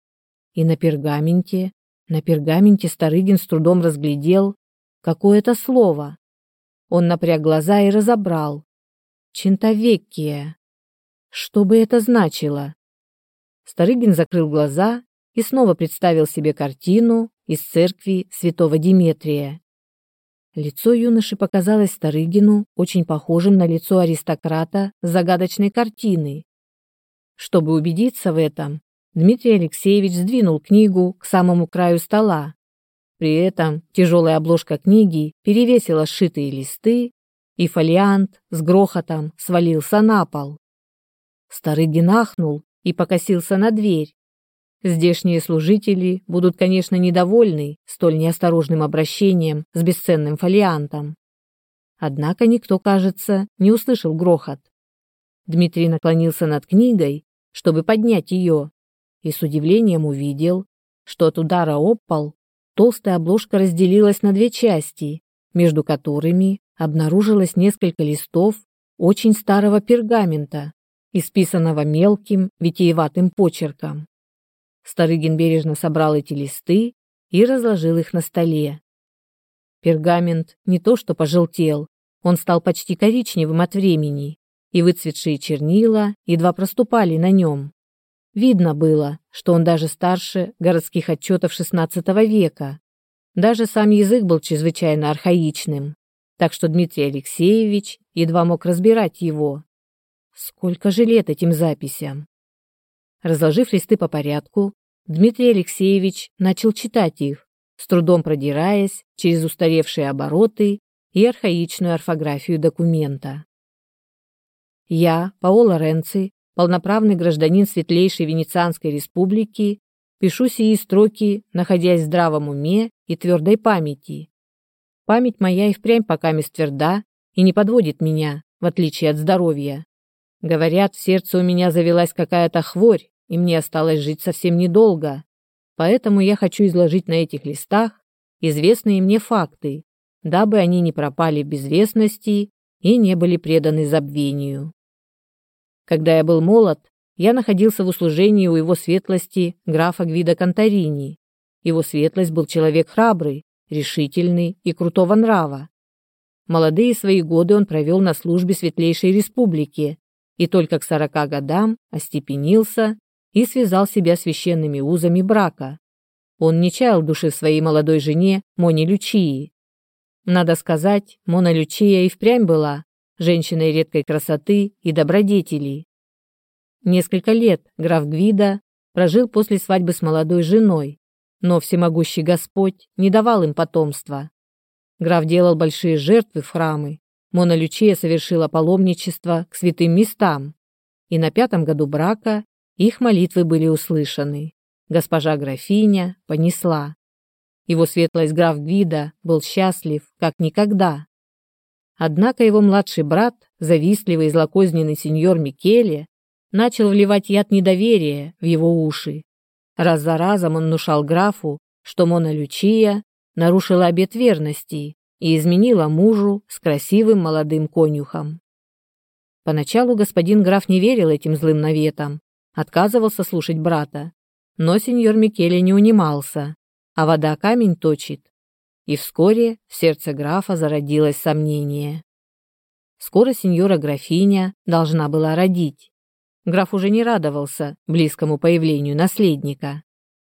Speaker 1: И на пергаменте, на пергаменте Старыгин с трудом разглядел какое-то слово. Он напряг глаза и разобрал. Чентовеккия. Что бы это значило? Старыгин закрыл глаза и снова представил себе картину из церкви святого Диметрия. Лицо юноши показалось Старыгину очень похожим на лицо аристократа с загадочной картины. Чтобы убедиться в этом, Дмитрий Алексеевич сдвинул книгу к самому краю стола. При этом тяжелая обложка книги перевесила сшитые листы, и фолиант с грохотом свалился на пол. Старыгин ахнул и покосился на дверь. Здешние служители будут, конечно, недовольны столь неосторожным обращением с бесценным фолиантом. Однако никто, кажется, не услышал грохот. Дмитрий наклонился над книгой, чтобы поднять ее, и с удивлением увидел, что от удара об пол толстая обложка разделилась на две части, между которыми обнаружилось несколько листов очень старого пергамента, исписанного мелким, витиеватым почерком. Старыгин бережно собрал эти листы и разложил их на столе. Пергамент не то что пожелтел, он стал почти коричневым от времени, и выцветшие чернила едва проступали на нем. Видно было, что он даже старше городских отчетов XVI века. Даже сам язык был чрезвычайно архаичным, так что Дмитрий Алексеевич едва мог разбирать его. Сколько же лет этим записям? Разложив листы по порядку, Дмитрий Алексеевич начал читать их, с трудом продираясь через устаревшие обороты и архаичную орфографию документа. Я, Паоло Ренци, полноправный гражданин Светлейшей Венецианской Республики, пишу сии строки, находясь в здравом уме и твердой памяти. Память моя и впрямь пока тверда и не подводит меня, в отличие от здоровья. Говорят, в сердце у меня завелась какая-то хворь, и мне осталось жить совсем недолго. Поэтому я хочу изложить на этих листах известные мне факты, дабы они не пропали в безвестности и не были преданы забвению. Когда я был молод, я находился в услужении у его светлости графа Гвида Конторини. Его светлость был человек храбрый, решительный и крутого нрава. Молодые свои годы он провел на службе Светлейшей Республики, и только к сорока годам остепенился и связал себя священными узами брака. Он не чаял души своей молодой жене Моне Лючии. Надо сказать, Мона Лючия и впрямь была женщиной редкой красоты и добродетели. Несколько лет граф Гвида прожил после свадьбы с молодой женой, но всемогущий Господь не давал им потомства. Граф делал большие жертвы в храмы, Мона Лючия совершила паломничество к святым местам, и на пятом году брака их молитвы были услышаны. Госпожа графиня понесла. Его светлость граф Гвида был счастлив, как никогда. Однако его младший брат, завистливый и злокозненный сеньор Микеле, начал вливать яд недоверия в его уши. Раз за разом он внушал графу, что Мона Лючия нарушила обет верности и изменила мужу с красивым молодым конюхом. Поначалу господин граф не верил этим злым наветам, отказывался слушать брата, но сеньор Микеле не унимался, а вода камень точит. И вскоре в сердце графа зародилось сомнение. Скоро сеньора графиня должна была родить. Граф уже не радовался близкому появлению наследника.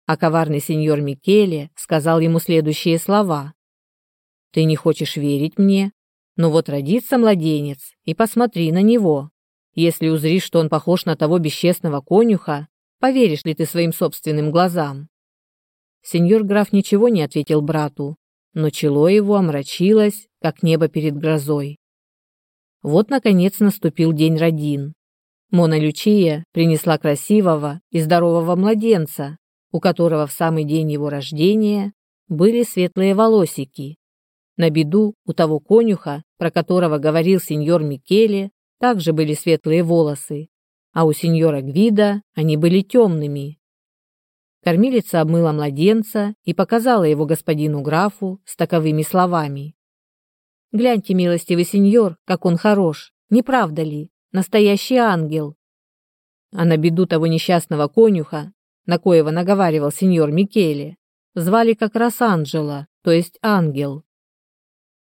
Speaker 1: А коварный сеньор Микеле сказал ему следующие слова. Ты не хочешь верить мне? Но вот родится младенец, и посмотри на него. Если узришь, что он похож на того бесчестного конюха, поверишь ли ты своим собственным глазам?» Сеньор граф ничего не ответил брату, но чело его омрачилось, как небо перед грозой. Вот, наконец, наступил день родин. Мона Лючия принесла красивого и здорового младенца, у которого в самый день его рождения были светлые волосики, на беду у того конюха, про которого говорил сеньор Микеле, также были светлые волосы, а у сеньора Гвида они были темными. Кормилица обмыла младенца и показала его господину графу с таковыми словами. «Гляньте, милостивый сеньор, как он хорош, не правда ли? Настоящий ангел!» А на беду того несчастного конюха, на коего наговаривал сеньор Микеле, звали как раз Анджела, то есть ангел.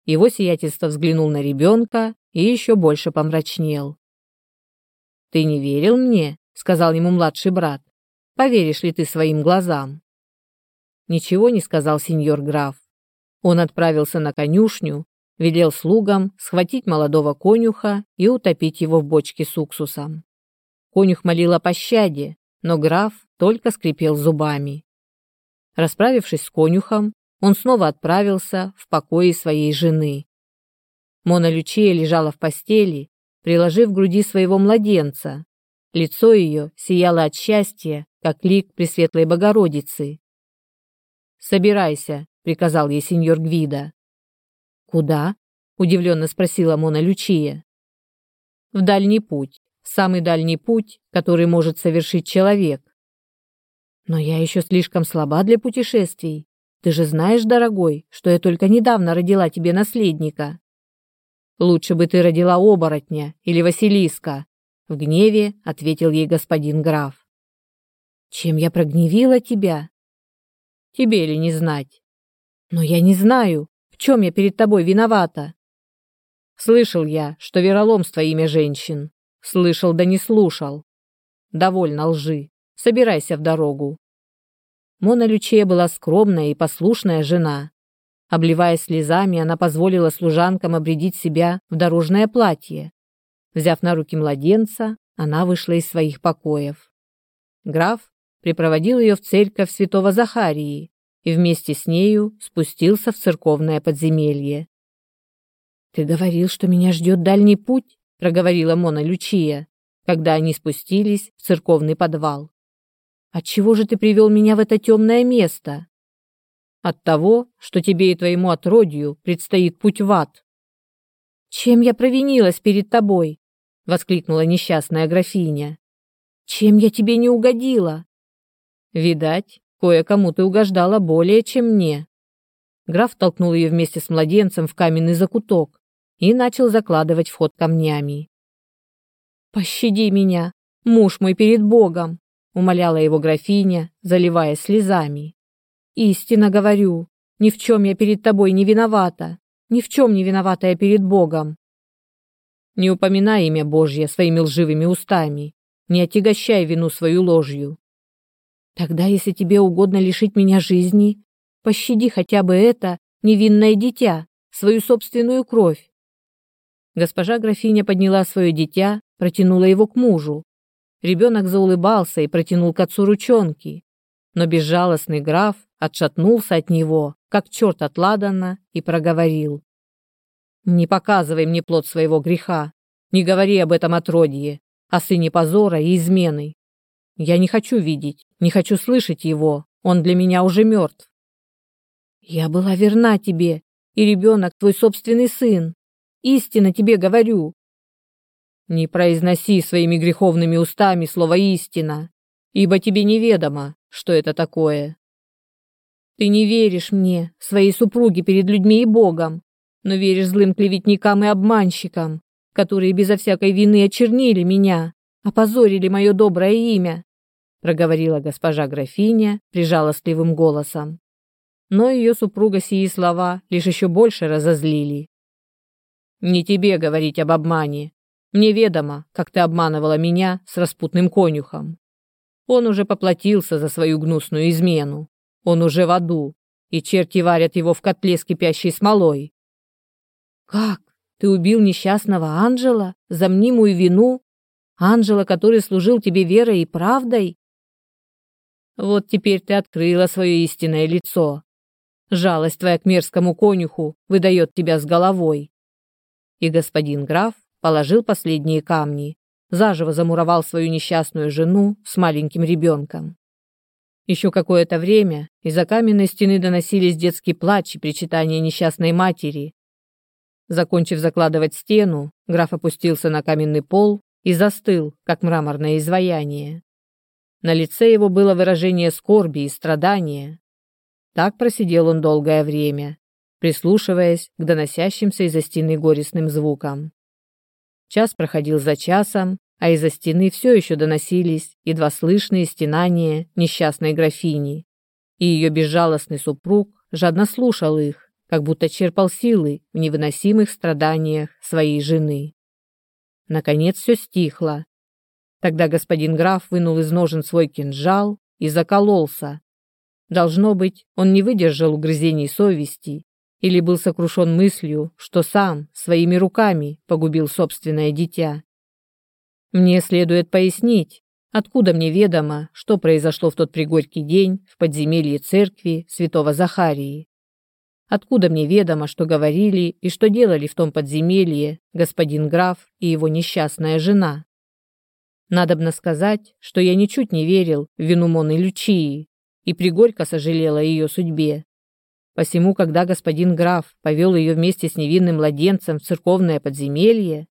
Speaker 1: Его сиятельство взглянул на ребенка и еще больше помрачнел. «Ты не верил мне?» — сказал ему младший брат. «Поверишь ли ты своим глазам?» Ничего не сказал сеньор граф. Он отправился на конюшню, велел слугам схватить молодого конюха и утопить его в бочке с уксусом. Конюх молил о пощаде, но граф только скрипел зубами. Расправившись с конюхом, он снова отправился в покои своей жены. Мона Лючия лежала в постели, приложив к груди своего младенца. Лицо ее сияло от счастья, как лик Пресветлой Богородицы. «Собирайся», — приказал ей сеньор Гвида. «Куда?» — удивленно спросила Мона Лючия. «В дальний путь, самый дальний путь, который может совершить человек». «Но я еще слишком слаба для путешествий. Ты же знаешь, дорогой, что я только недавно родила тебе наследника». «Лучше бы ты родила оборотня или Василиска», — в гневе ответил ей господин граф. «Чем я прогневила тебя?» «Тебе ли не знать?» «Но я не знаю, в чем я перед тобой виновата?» «Слышал я, что вероломство имя женщин. Слышал да не слушал. Довольно лжи. Собирайся в дорогу». Мона Лючея была скромная и послушная жена. Обливаясь слезами, она позволила служанкам обредить себя в дорожное платье. Взяв на руки младенца, она вышла из своих покоев. Граф припроводил ее в церковь святого Захарии и вместе с нею спустился в церковное подземелье. «Ты говорил, что меня ждет дальний путь?» — проговорила Мона Лючия, когда они спустились в церковный подвал. «Отчего же ты привел меня в это темное место?» «От того, что тебе и твоему отродью предстоит путь в ад». «Чем я провинилась перед тобой?» — воскликнула несчастная графиня. «Чем я тебе не угодила?» «Видать, кое-кому ты угождала более, чем мне». Граф толкнул ее вместе с младенцем в каменный закуток и начал закладывать вход камнями. «Пощади меня, муж мой перед Богом!» — умоляла его графиня, заливая слезами. «Истинно говорю, ни в чем я перед тобой не виновата, ни в чем не виновата я перед Богом. Не упоминай имя Божье своими лживыми устами, не отягощай вину свою ложью. Тогда, если тебе угодно лишить меня жизни, пощади хотя бы это невинное дитя, свою собственную кровь. Госпожа графиня подняла свое дитя, протянула его к мужу. Ребенок заулыбался и протянул к отцу ручонки. Но безжалостный граф отшатнулся от него, как черт от ладана, и проговорил. Не показывай мне плод своего греха. Не говори об этом отродье, о сыне позора и измены. Я не хочу видеть, не хочу слышать его. Он для меня уже мертв. Я была верна тебе, и ребенок твой собственный сын. Истинно тебе говорю. Не произноси своими греховными устами слово «истина», ибо тебе неведомо, что это такое. Ты не веришь мне, своей супруге перед людьми и Богом, но веришь злым клеветникам и обманщикам, которые безо всякой вины очернили меня, опозорили мое доброе имя», проговорила госпожа графиня прижалостливым голосом. Но ее супруга сии слова лишь еще больше разозлили. «Не тебе говорить об обмане. Мне ведомо, как ты обманывала меня с распутным конюхом. Он уже поплатился за свою гнусную измену. Он уже в аду, и черти варят его в котле с кипящей смолой. Как? Ты убил несчастного Анжела за мнимую вину? Анжела, который служил тебе верой и правдой? Вот теперь ты открыла свое истинное лицо. Жалость твоя к мерзкому конюху выдает тебя с головой. И господин граф положил последние камни, заживо замуровал свою несчастную жену с маленьким ребенком. Еще какое-то время из-за каменной стены доносились детский плач и причитания несчастной матери, Закончив закладывать стену, граф опустился на каменный пол и застыл, как мраморное изваяние. На лице его было выражение скорби и страдания. Так просидел он долгое время, прислушиваясь к доносящимся из-за стены горестным звукам. Час проходил за часом, а из-за стены все еще доносились едва слышные стенания несчастной графини, и ее безжалостный супруг жадно слушал их, как будто черпал силы в невыносимых страданиях своей жены. Наконец все стихло. Тогда господин граф вынул из ножен свой кинжал и закололся. Должно быть, он не выдержал угрызений совести или был сокрушен мыслью, что сам своими руками погубил собственное дитя. Мне следует пояснить, откуда мне ведомо, что произошло в тот пригорький день в подземелье церкви святого Захарии. Откуда мне ведомо, что говорили и что делали в том подземелье господин граф и его несчастная жена? Надобно сказать, что я ничуть не верил в вину Моны Лючии и пригорько сожалел о ее судьбе. Посему, когда господин граф повел ее вместе с невинным младенцем в церковное подземелье,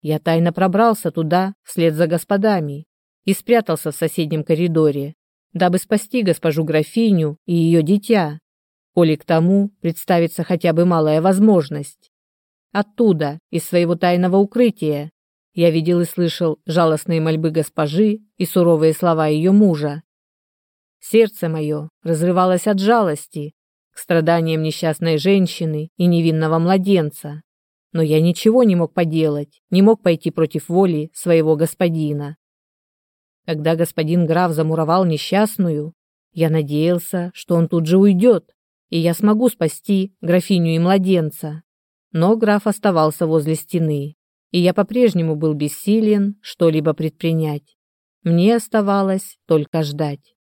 Speaker 1: я тайно пробрался туда вслед за господами и спрятался в соседнем коридоре, дабы спасти госпожу графиню и ее дитя, коли к тому представится хотя бы малая возможность. Оттуда, из своего тайного укрытия, я видел и слышал жалостные мольбы госпожи и суровые слова ее мужа. Сердце мое разрывалось от жалости к страданиям несчастной женщины и невинного младенца, но я ничего не мог поделать, не мог пойти против воли своего господина. Когда господин граф замуровал несчастную, я надеялся, что он тут же уйдет, и я смогу спасти графиню и младенца. Но граф оставался возле стены, и я по-прежнему был бессилен что-либо предпринять. Мне оставалось только ждать.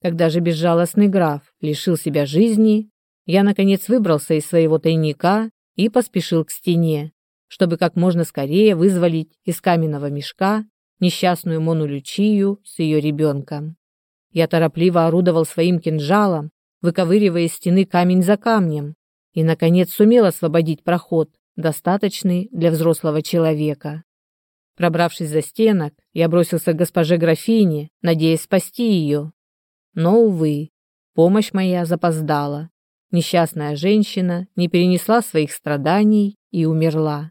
Speaker 1: Когда же безжалостный граф лишил себя жизни, я, наконец, выбрался из своего тайника и поспешил к стене, чтобы как можно скорее вызволить из каменного мешка несчастную Мону Лючию с ее ребенком. Я торопливо орудовал своим кинжалом, выковыривая из стены камень за камнем, и, наконец, сумел освободить проход, достаточный для взрослого человека. Пробравшись за стенок, я бросился к госпоже графине, надеясь спасти ее. Но, увы, помощь моя запоздала. Несчастная женщина не перенесла своих страданий и умерла.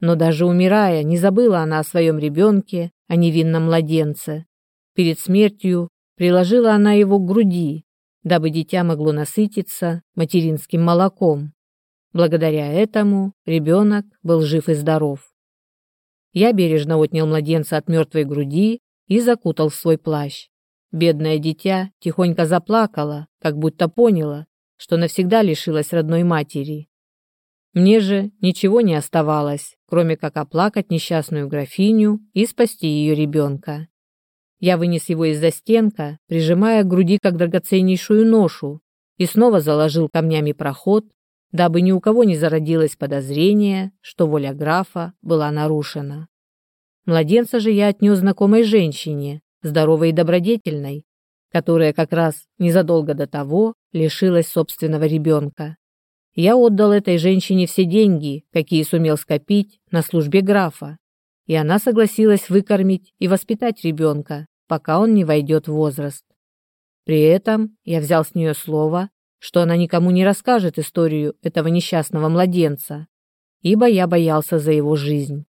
Speaker 1: Но даже умирая, не забыла она о своем ребенке, о невинном младенце. Перед смертью приложила она его к груди, дабы дитя могло насытиться материнским молоком. Благодаря этому ребенок был жив и здоров. Я бережно отнял младенца от мертвой груди и закутал в свой плащ. Бедное дитя тихонько заплакало, как будто поняло, что навсегда лишилась родной матери. Мне же ничего не оставалось, кроме как оплакать несчастную графиню и спасти ее ребенка. Я вынес его из-за стенка, прижимая к груди как драгоценнейшую ношу, и снова заложил камнями проход, дабы ни у кого не зародилось подозрение, что воля графа была нарушена. Младенца же я отнес знакомой женщине, здоровой и добродетельной, которая как раз незадолго до того лишилась собственного ребенка. Я отдал этой женщине все деньги, какие сумел скопить на службе графа, и она согласилась выкормить и воспитать ребенка, пока он не войдет в возраст. При этом я взял с нее слово, что она никому не расскажет историю этого несчастного младенца, ибо я боялся за его жизнь.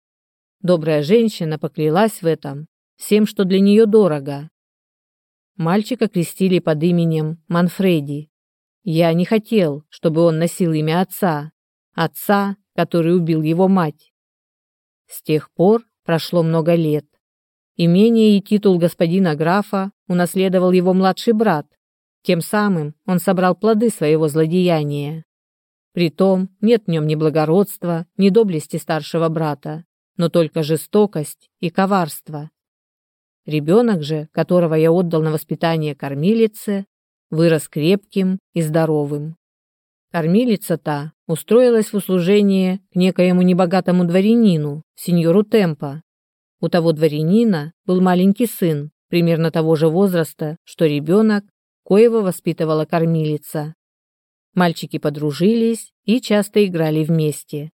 Speaker 1: Добрая женщина поклялась в этом всем, что для нее дорого. Мальчика крестили под именем Манфреди. Я не хотел, чтобы он носил имя отца, отца, который убил его мать. С тех пор прошло много лет. Имение и титул господина графа унаследовал его младший брат, тем самым он собрал плоды своего злодеяния. Притом нет в нем ни благородства, ни доблести старшего брата, но только жестокость и коварство. Ребенок же, которого я отдал на воспитание кормилице, вырос крепким и здоровым. Кормилица та устроилась в услужение к некоему небогатому дворянину, сеньору Темпа. У того дворянина был маленький сын, примерно того же возраста, что ребенок, коего воспитывала кормилица. Мальчики подружились и часто играли вместе.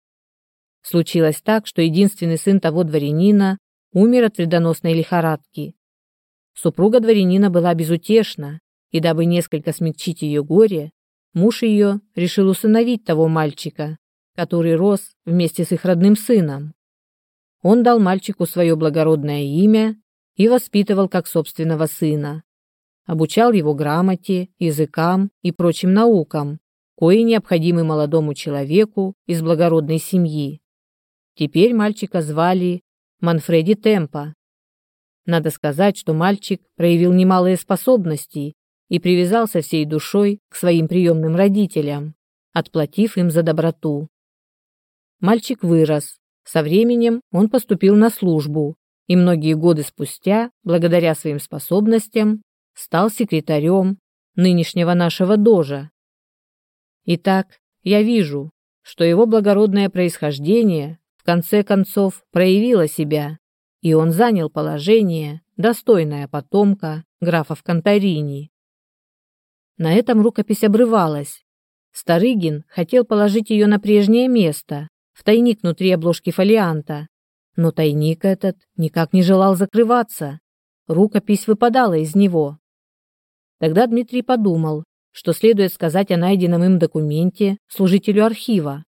Speaker 1: Случилось так, что единственный сын того дворянина умер от вредоносной лихорадки. Супруга дворянина была безутешна, и дабы несколько смягчить ее горе, муж ее решил усыновить того мальчика, который рос вместе с их родным сыном. Он дал мальчику свое благородное имя и воспитывал как собственного сына обучал его грамоте, языкам и прочим наукам, кои необходимы молодому человеку из благородной семьи. Теперь мальчика звали Манфреди Темпа. Надо сказать, что мальчик проявил немалые способности и привязался всей душой к своим приемным родителям, отплатив им за доброту. Мальчик вырос. Со временем он поступил на службу, и многие годы спустя, благодаря своим способностям, стал секретарем нынешнего нашего дожа. Итак, я вижу, что его благородное происхождение в конце концов проявило себя, и он занял положение, достойное потомка графов Конторини. На этом рукопись обрывалась. Старыгин хотел положить ее на прежнее место, в тайник внутри обложки фолианта, но тайник этот никак не желал закрываться. Рукопись выпадала из него. Тогда Дмитрий подумал, что следует сказать о найденном им документе служителю архива.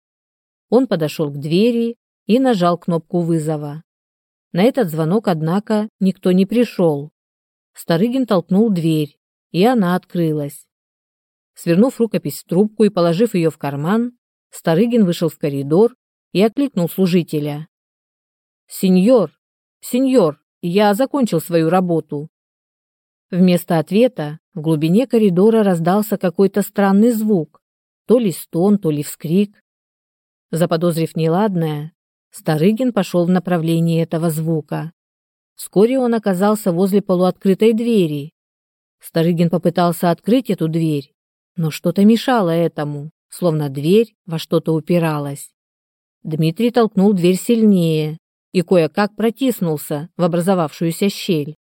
Speaker 1: Он подошел к двери и нажал кнопку вызова. На этот звонок, однако, никто не пришел. Старыгин толкнул дверь, и она открылась. Свернув рукопись в трубку и положив ее в карман, Старыгин вышел в коридор и окликнул служителя. «Сеньор! Сеньор! Я закончил свою работу!» Вместо ответа в глубине коридора раздался какой-то странный звук, то ли стон, то ли вскрик. Заподозрив неладное, Старыгин пошел в направлении этого звука. Вскоре он оказался возле полуоткрытой двери. Старыгин попытался открыть эту дверь, но что-то мешало этому, словно дверь во что-то упиралась. Дмитрий толкнул дверь сильнее и кое-как протиснулся в образовавшуюся щель.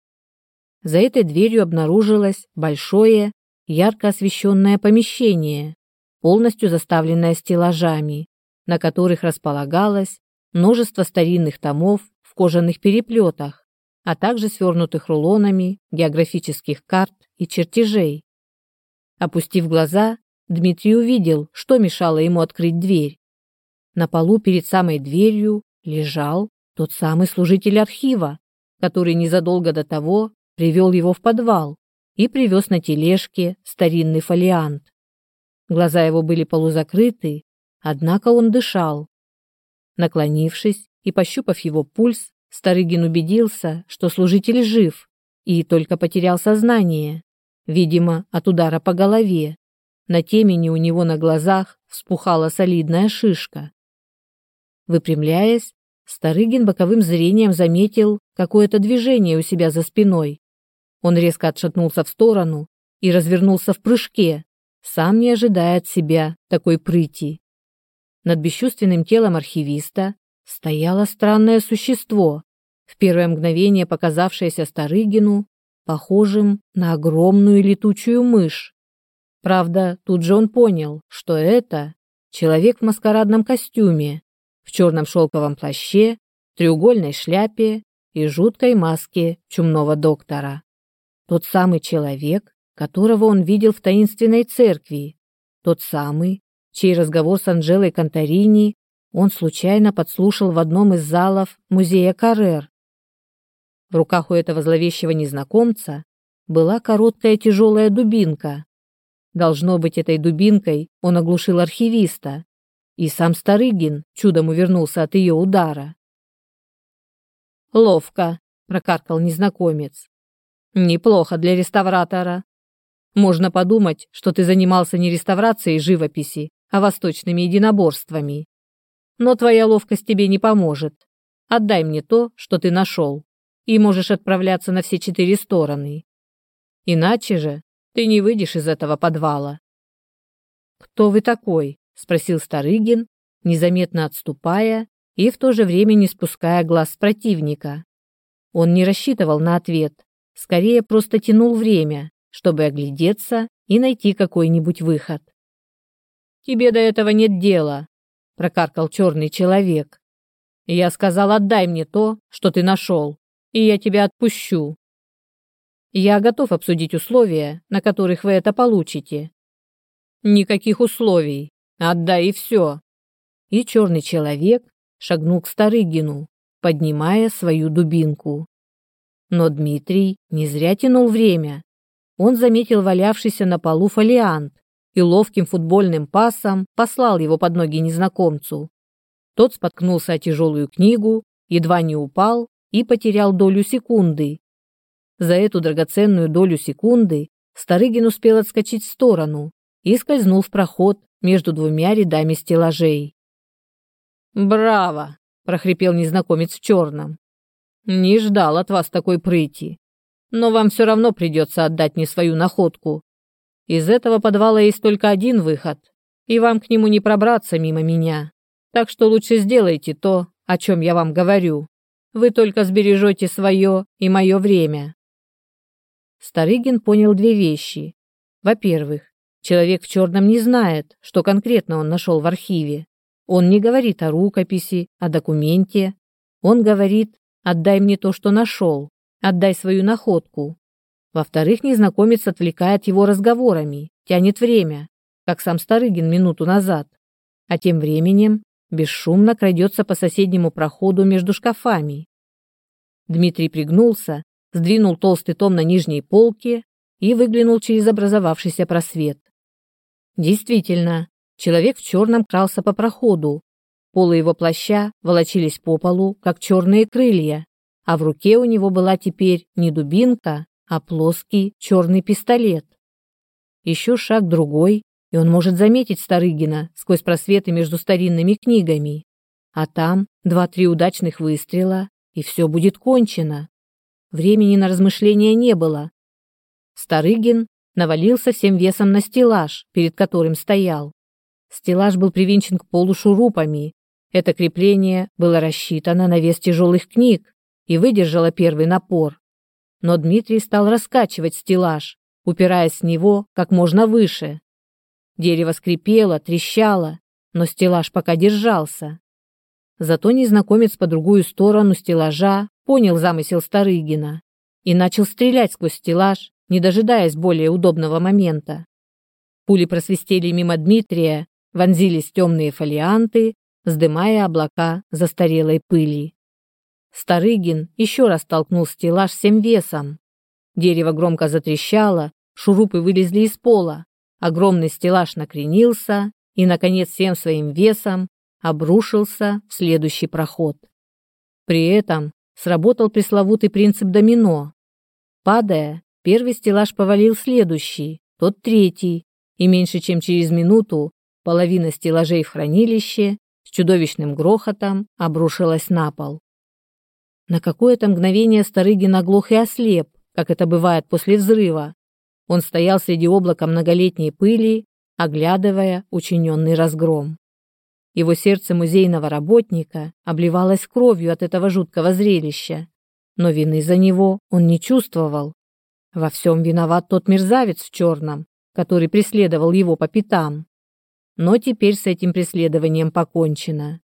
Speaker 1: За этой дверью обнаружилось большое, ярко освещенное помещение, полностью заставленное стеллажами, на которых располагалось множество старинных томов в кожаных переплетах, а также свернутых рулонами географических карт и чертежей. Опустив глаза, Дмитрий увидел, что мешало ему открыть дверь. На полу перед самой дверью лежал тот самый служитель архива, который незадолго до того привел его в подвал и привез на тележке старинный фолиант. Глаза его были полузакрыты, однако он дышал. Наклонившись и пощупав его пульс, Старыгин убедился, что служитель жив и только потерял сознание, видимо, от удара по голове. На темени у него на глазах вспухала солидная шишка. Выпрямляясь, Старыгин боковым зрением заметил какое-то движение у себя за спиной. Он резко отшатнулся в сторону и развернулся в прыжке, сам не ожидая от себя такой прыти. Над бесчувственным телом архивиста стояло странное существо, в первое мгновение показавшееся Старыгину похожим на огромную летучую мышь. Правда, тут же он понял, что это человек в маскарадном костюме, в черном шелковом плаще, треугольной шляпе и жуткой маске чумного доктора. Тот самый человек, которого он видел в таинственной церкви, тот самый, чей разговор с Анжелой Конторини он случайно подслушал в одном из залов музея Каррер. В руках у этого зловещего незнакомца была короткая тяжелая дубинка. Должно быть, этой дубинкой он оглушил архивиста, и сам Старыгин чудом увернулся от ее удара. «Ловко», — прокаркал незнакомец. «Неплохо для реставратора. Можно подумать, что ты занимался не реставрацией живописи, а восточными единоборствами. Но твоя ловкость тебе не поможет. Отдай мне то, что ты нашел, и можешь отправляться на все четыре стороны. Иначе же ты не выйдешь из этого подвала. Кто вы такой? спросил Старыгин, незаметно отступая и в то же время не спуская глаз с противника. Он не рассчитывал на ответ, скорее просто тянул время, чтобы оглядеться и найти какой-нибудь выход. «Тебе до этого нет дела», — прокаркал черный человек. «Я сказал, отдай мне то, что ты нашел, и я тебя отпущу. Я готов обсудить условия, на которых вы это получите». «Никаких условий. Отдай и все». И черный человек шагнул к Старыгину, поднимая свою дубинку. Но Дмитрий не зря тянул время. Он заметил валявшийся на полу фолиант и ловким футбольным пасом послал его под ноги незнакомцу. Тот споткнулся о тяжелую книгу, едва не упал и потерял долю секунды. За эту драгоценную долю секунды Старыгин успел отскочить в сторону и скользнул в проход между двумя рядами стеллажей. «Браво!» – прохрипел незнакомец в черном. «Не ждал от вас такой прыти. Но вам все равно придется отдать мне свою находку, из этого подвала есть только один выход, и вам к нему не пробраться мимо меня. Так что лучше сделайте то, о чем я вам говорю. Вы только сбережете свое и мое время. Старыгин понял две вещи. Во-первых, человек в черном не знает, что конкретно он нашел в архиве. Он не говорит о рукописи, о документе. Он говорит «отдай мне то, что нашел, отдай свою находку». Во-вторых, незнакомец отвлекает его разговорами, тянет время, как сам Старыгин минуту назад. А тем временем бесшумно крадется по соседнему проходу между шкафами. Дмитрий пригнулся, сдвинул толстый том на нижней полке и выглянул через образовавшийся просвет. Действительно, человек в черном крался по проходу. Полы его плаща волочились по полу, как черные крылья, а в руке у него была теперь не дубинка, а плоский черный пистолет. Еще шаг другой, и он может заметить Старыгина сквозь просветы между старинными книгами. А там два-три удачных выстрела, и все будет кончено. Времени на размышления не было. Старыгин навалился всем весом на стеллаж, перед которым стоял. Стеллаж был привинчен к полу шурупами. Это крепление было рассчитано на вес тяжелых книг и выдержало первый напор. Но Дмитрий стал раскачивать стеллаж, упираясь с него как можно выше. Дерево скрипело, трещало, но стеллаж пока держался. Зато незнакомец по другую сторону стеллажа понял замысел Старыгина и начал стрелять сквозь стеллаж, не дожидаясь более удобного момента. Пули просвистели мимо Дмитрия, вонзились темные фолианты, вздымая облака застарелой пыли. Старыгин еще раз толкнул стеллаж всем весом. Дерево громко затрещало, шурупы вылезли из пола, огромный стеллаж накренился и, наконец, всем своим весом обрушился в следующий проход. При этом сработал пресловутый принцип домино. Падая, первый стеллаж повалил следующий, тот третий, и меньше чем через минуту половина стеллажей в хранилище с чудовищным грохотом обрушилась на пол. На какое-то мгновение Старыгин оглох и ослеп, как это бывает после взрыва. Он стоял среди облака многолетней пыли, оглядывая учиненный разгром. Его сердце музейного работника обливалось кровью от этого жуткого зрелища, но вины за него он не чувствовал. Во всем виноват тот мерзавец в черном, который преследовал его по пятам. Но теперь с этим преследованием покончено.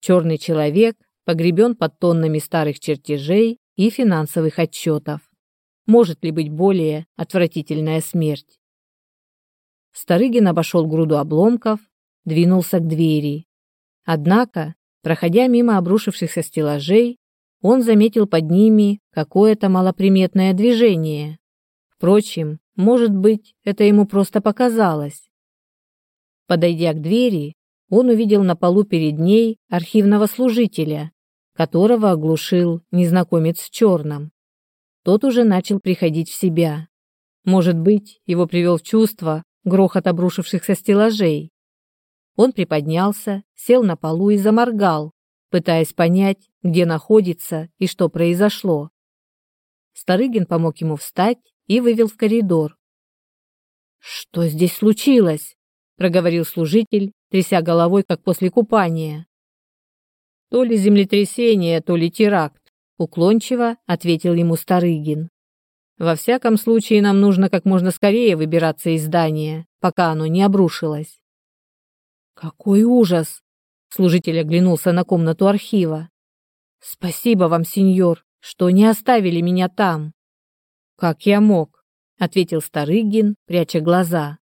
Speaker 1: Черный человек погребен под тоннами старых чертежей и финансовых отчетов. Может ли быть более отвратительная смерть? Старыгин обошел груду обломков двинулся к двери. Однако, проходя мимо обрушившихся стеллажей, он заметил под ними какое-то малоприметное движение. Впрочем, может быть, это ему просто показалось. Подойдя к двери, он увидел на полу перед ней архивного служителя, которого оглушил незнакомец в черном. Тот уже начал приходить в себя. Может быть, его привел в чувство грохот обрушившихся стеллажей. Он приподнялся, сел на полу и заморгал, пытаясь понять, где находится и что произошло. Старыгин помог ему встать и вывел в коридор. «Что здесь случилось?» – проговорил служитель, тряся головой, как после купания. «То ли землетрясение, то ли теракт», – уклончиво ответил ему Старыгин. «Во всяком случае, нам нужно как можно скорее выбираться из здания, пока оно не обрушилось». Какой ужас! Служитель оглянулся на комнату архива. Спасибо вам, сеньор, что не оставили меня там. Как я мог? ответил Старыгин, пряча глаза.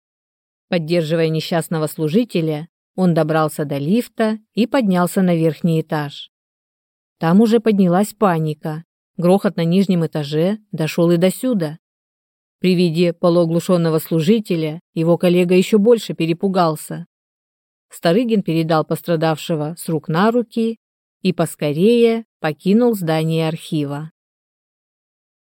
Speaker 1: Поддерживая несчастного служителя, он добрался до лифта и поднялся на верхний этаж. Там уже поднялась паника. Грохот на нижнем этаже дошел и до сюда. При виде полуоглушенного служителя его коллега еще больше перепугался. Старыгин передал пострадавшего с рук на руки и поскорее покинул здание архива.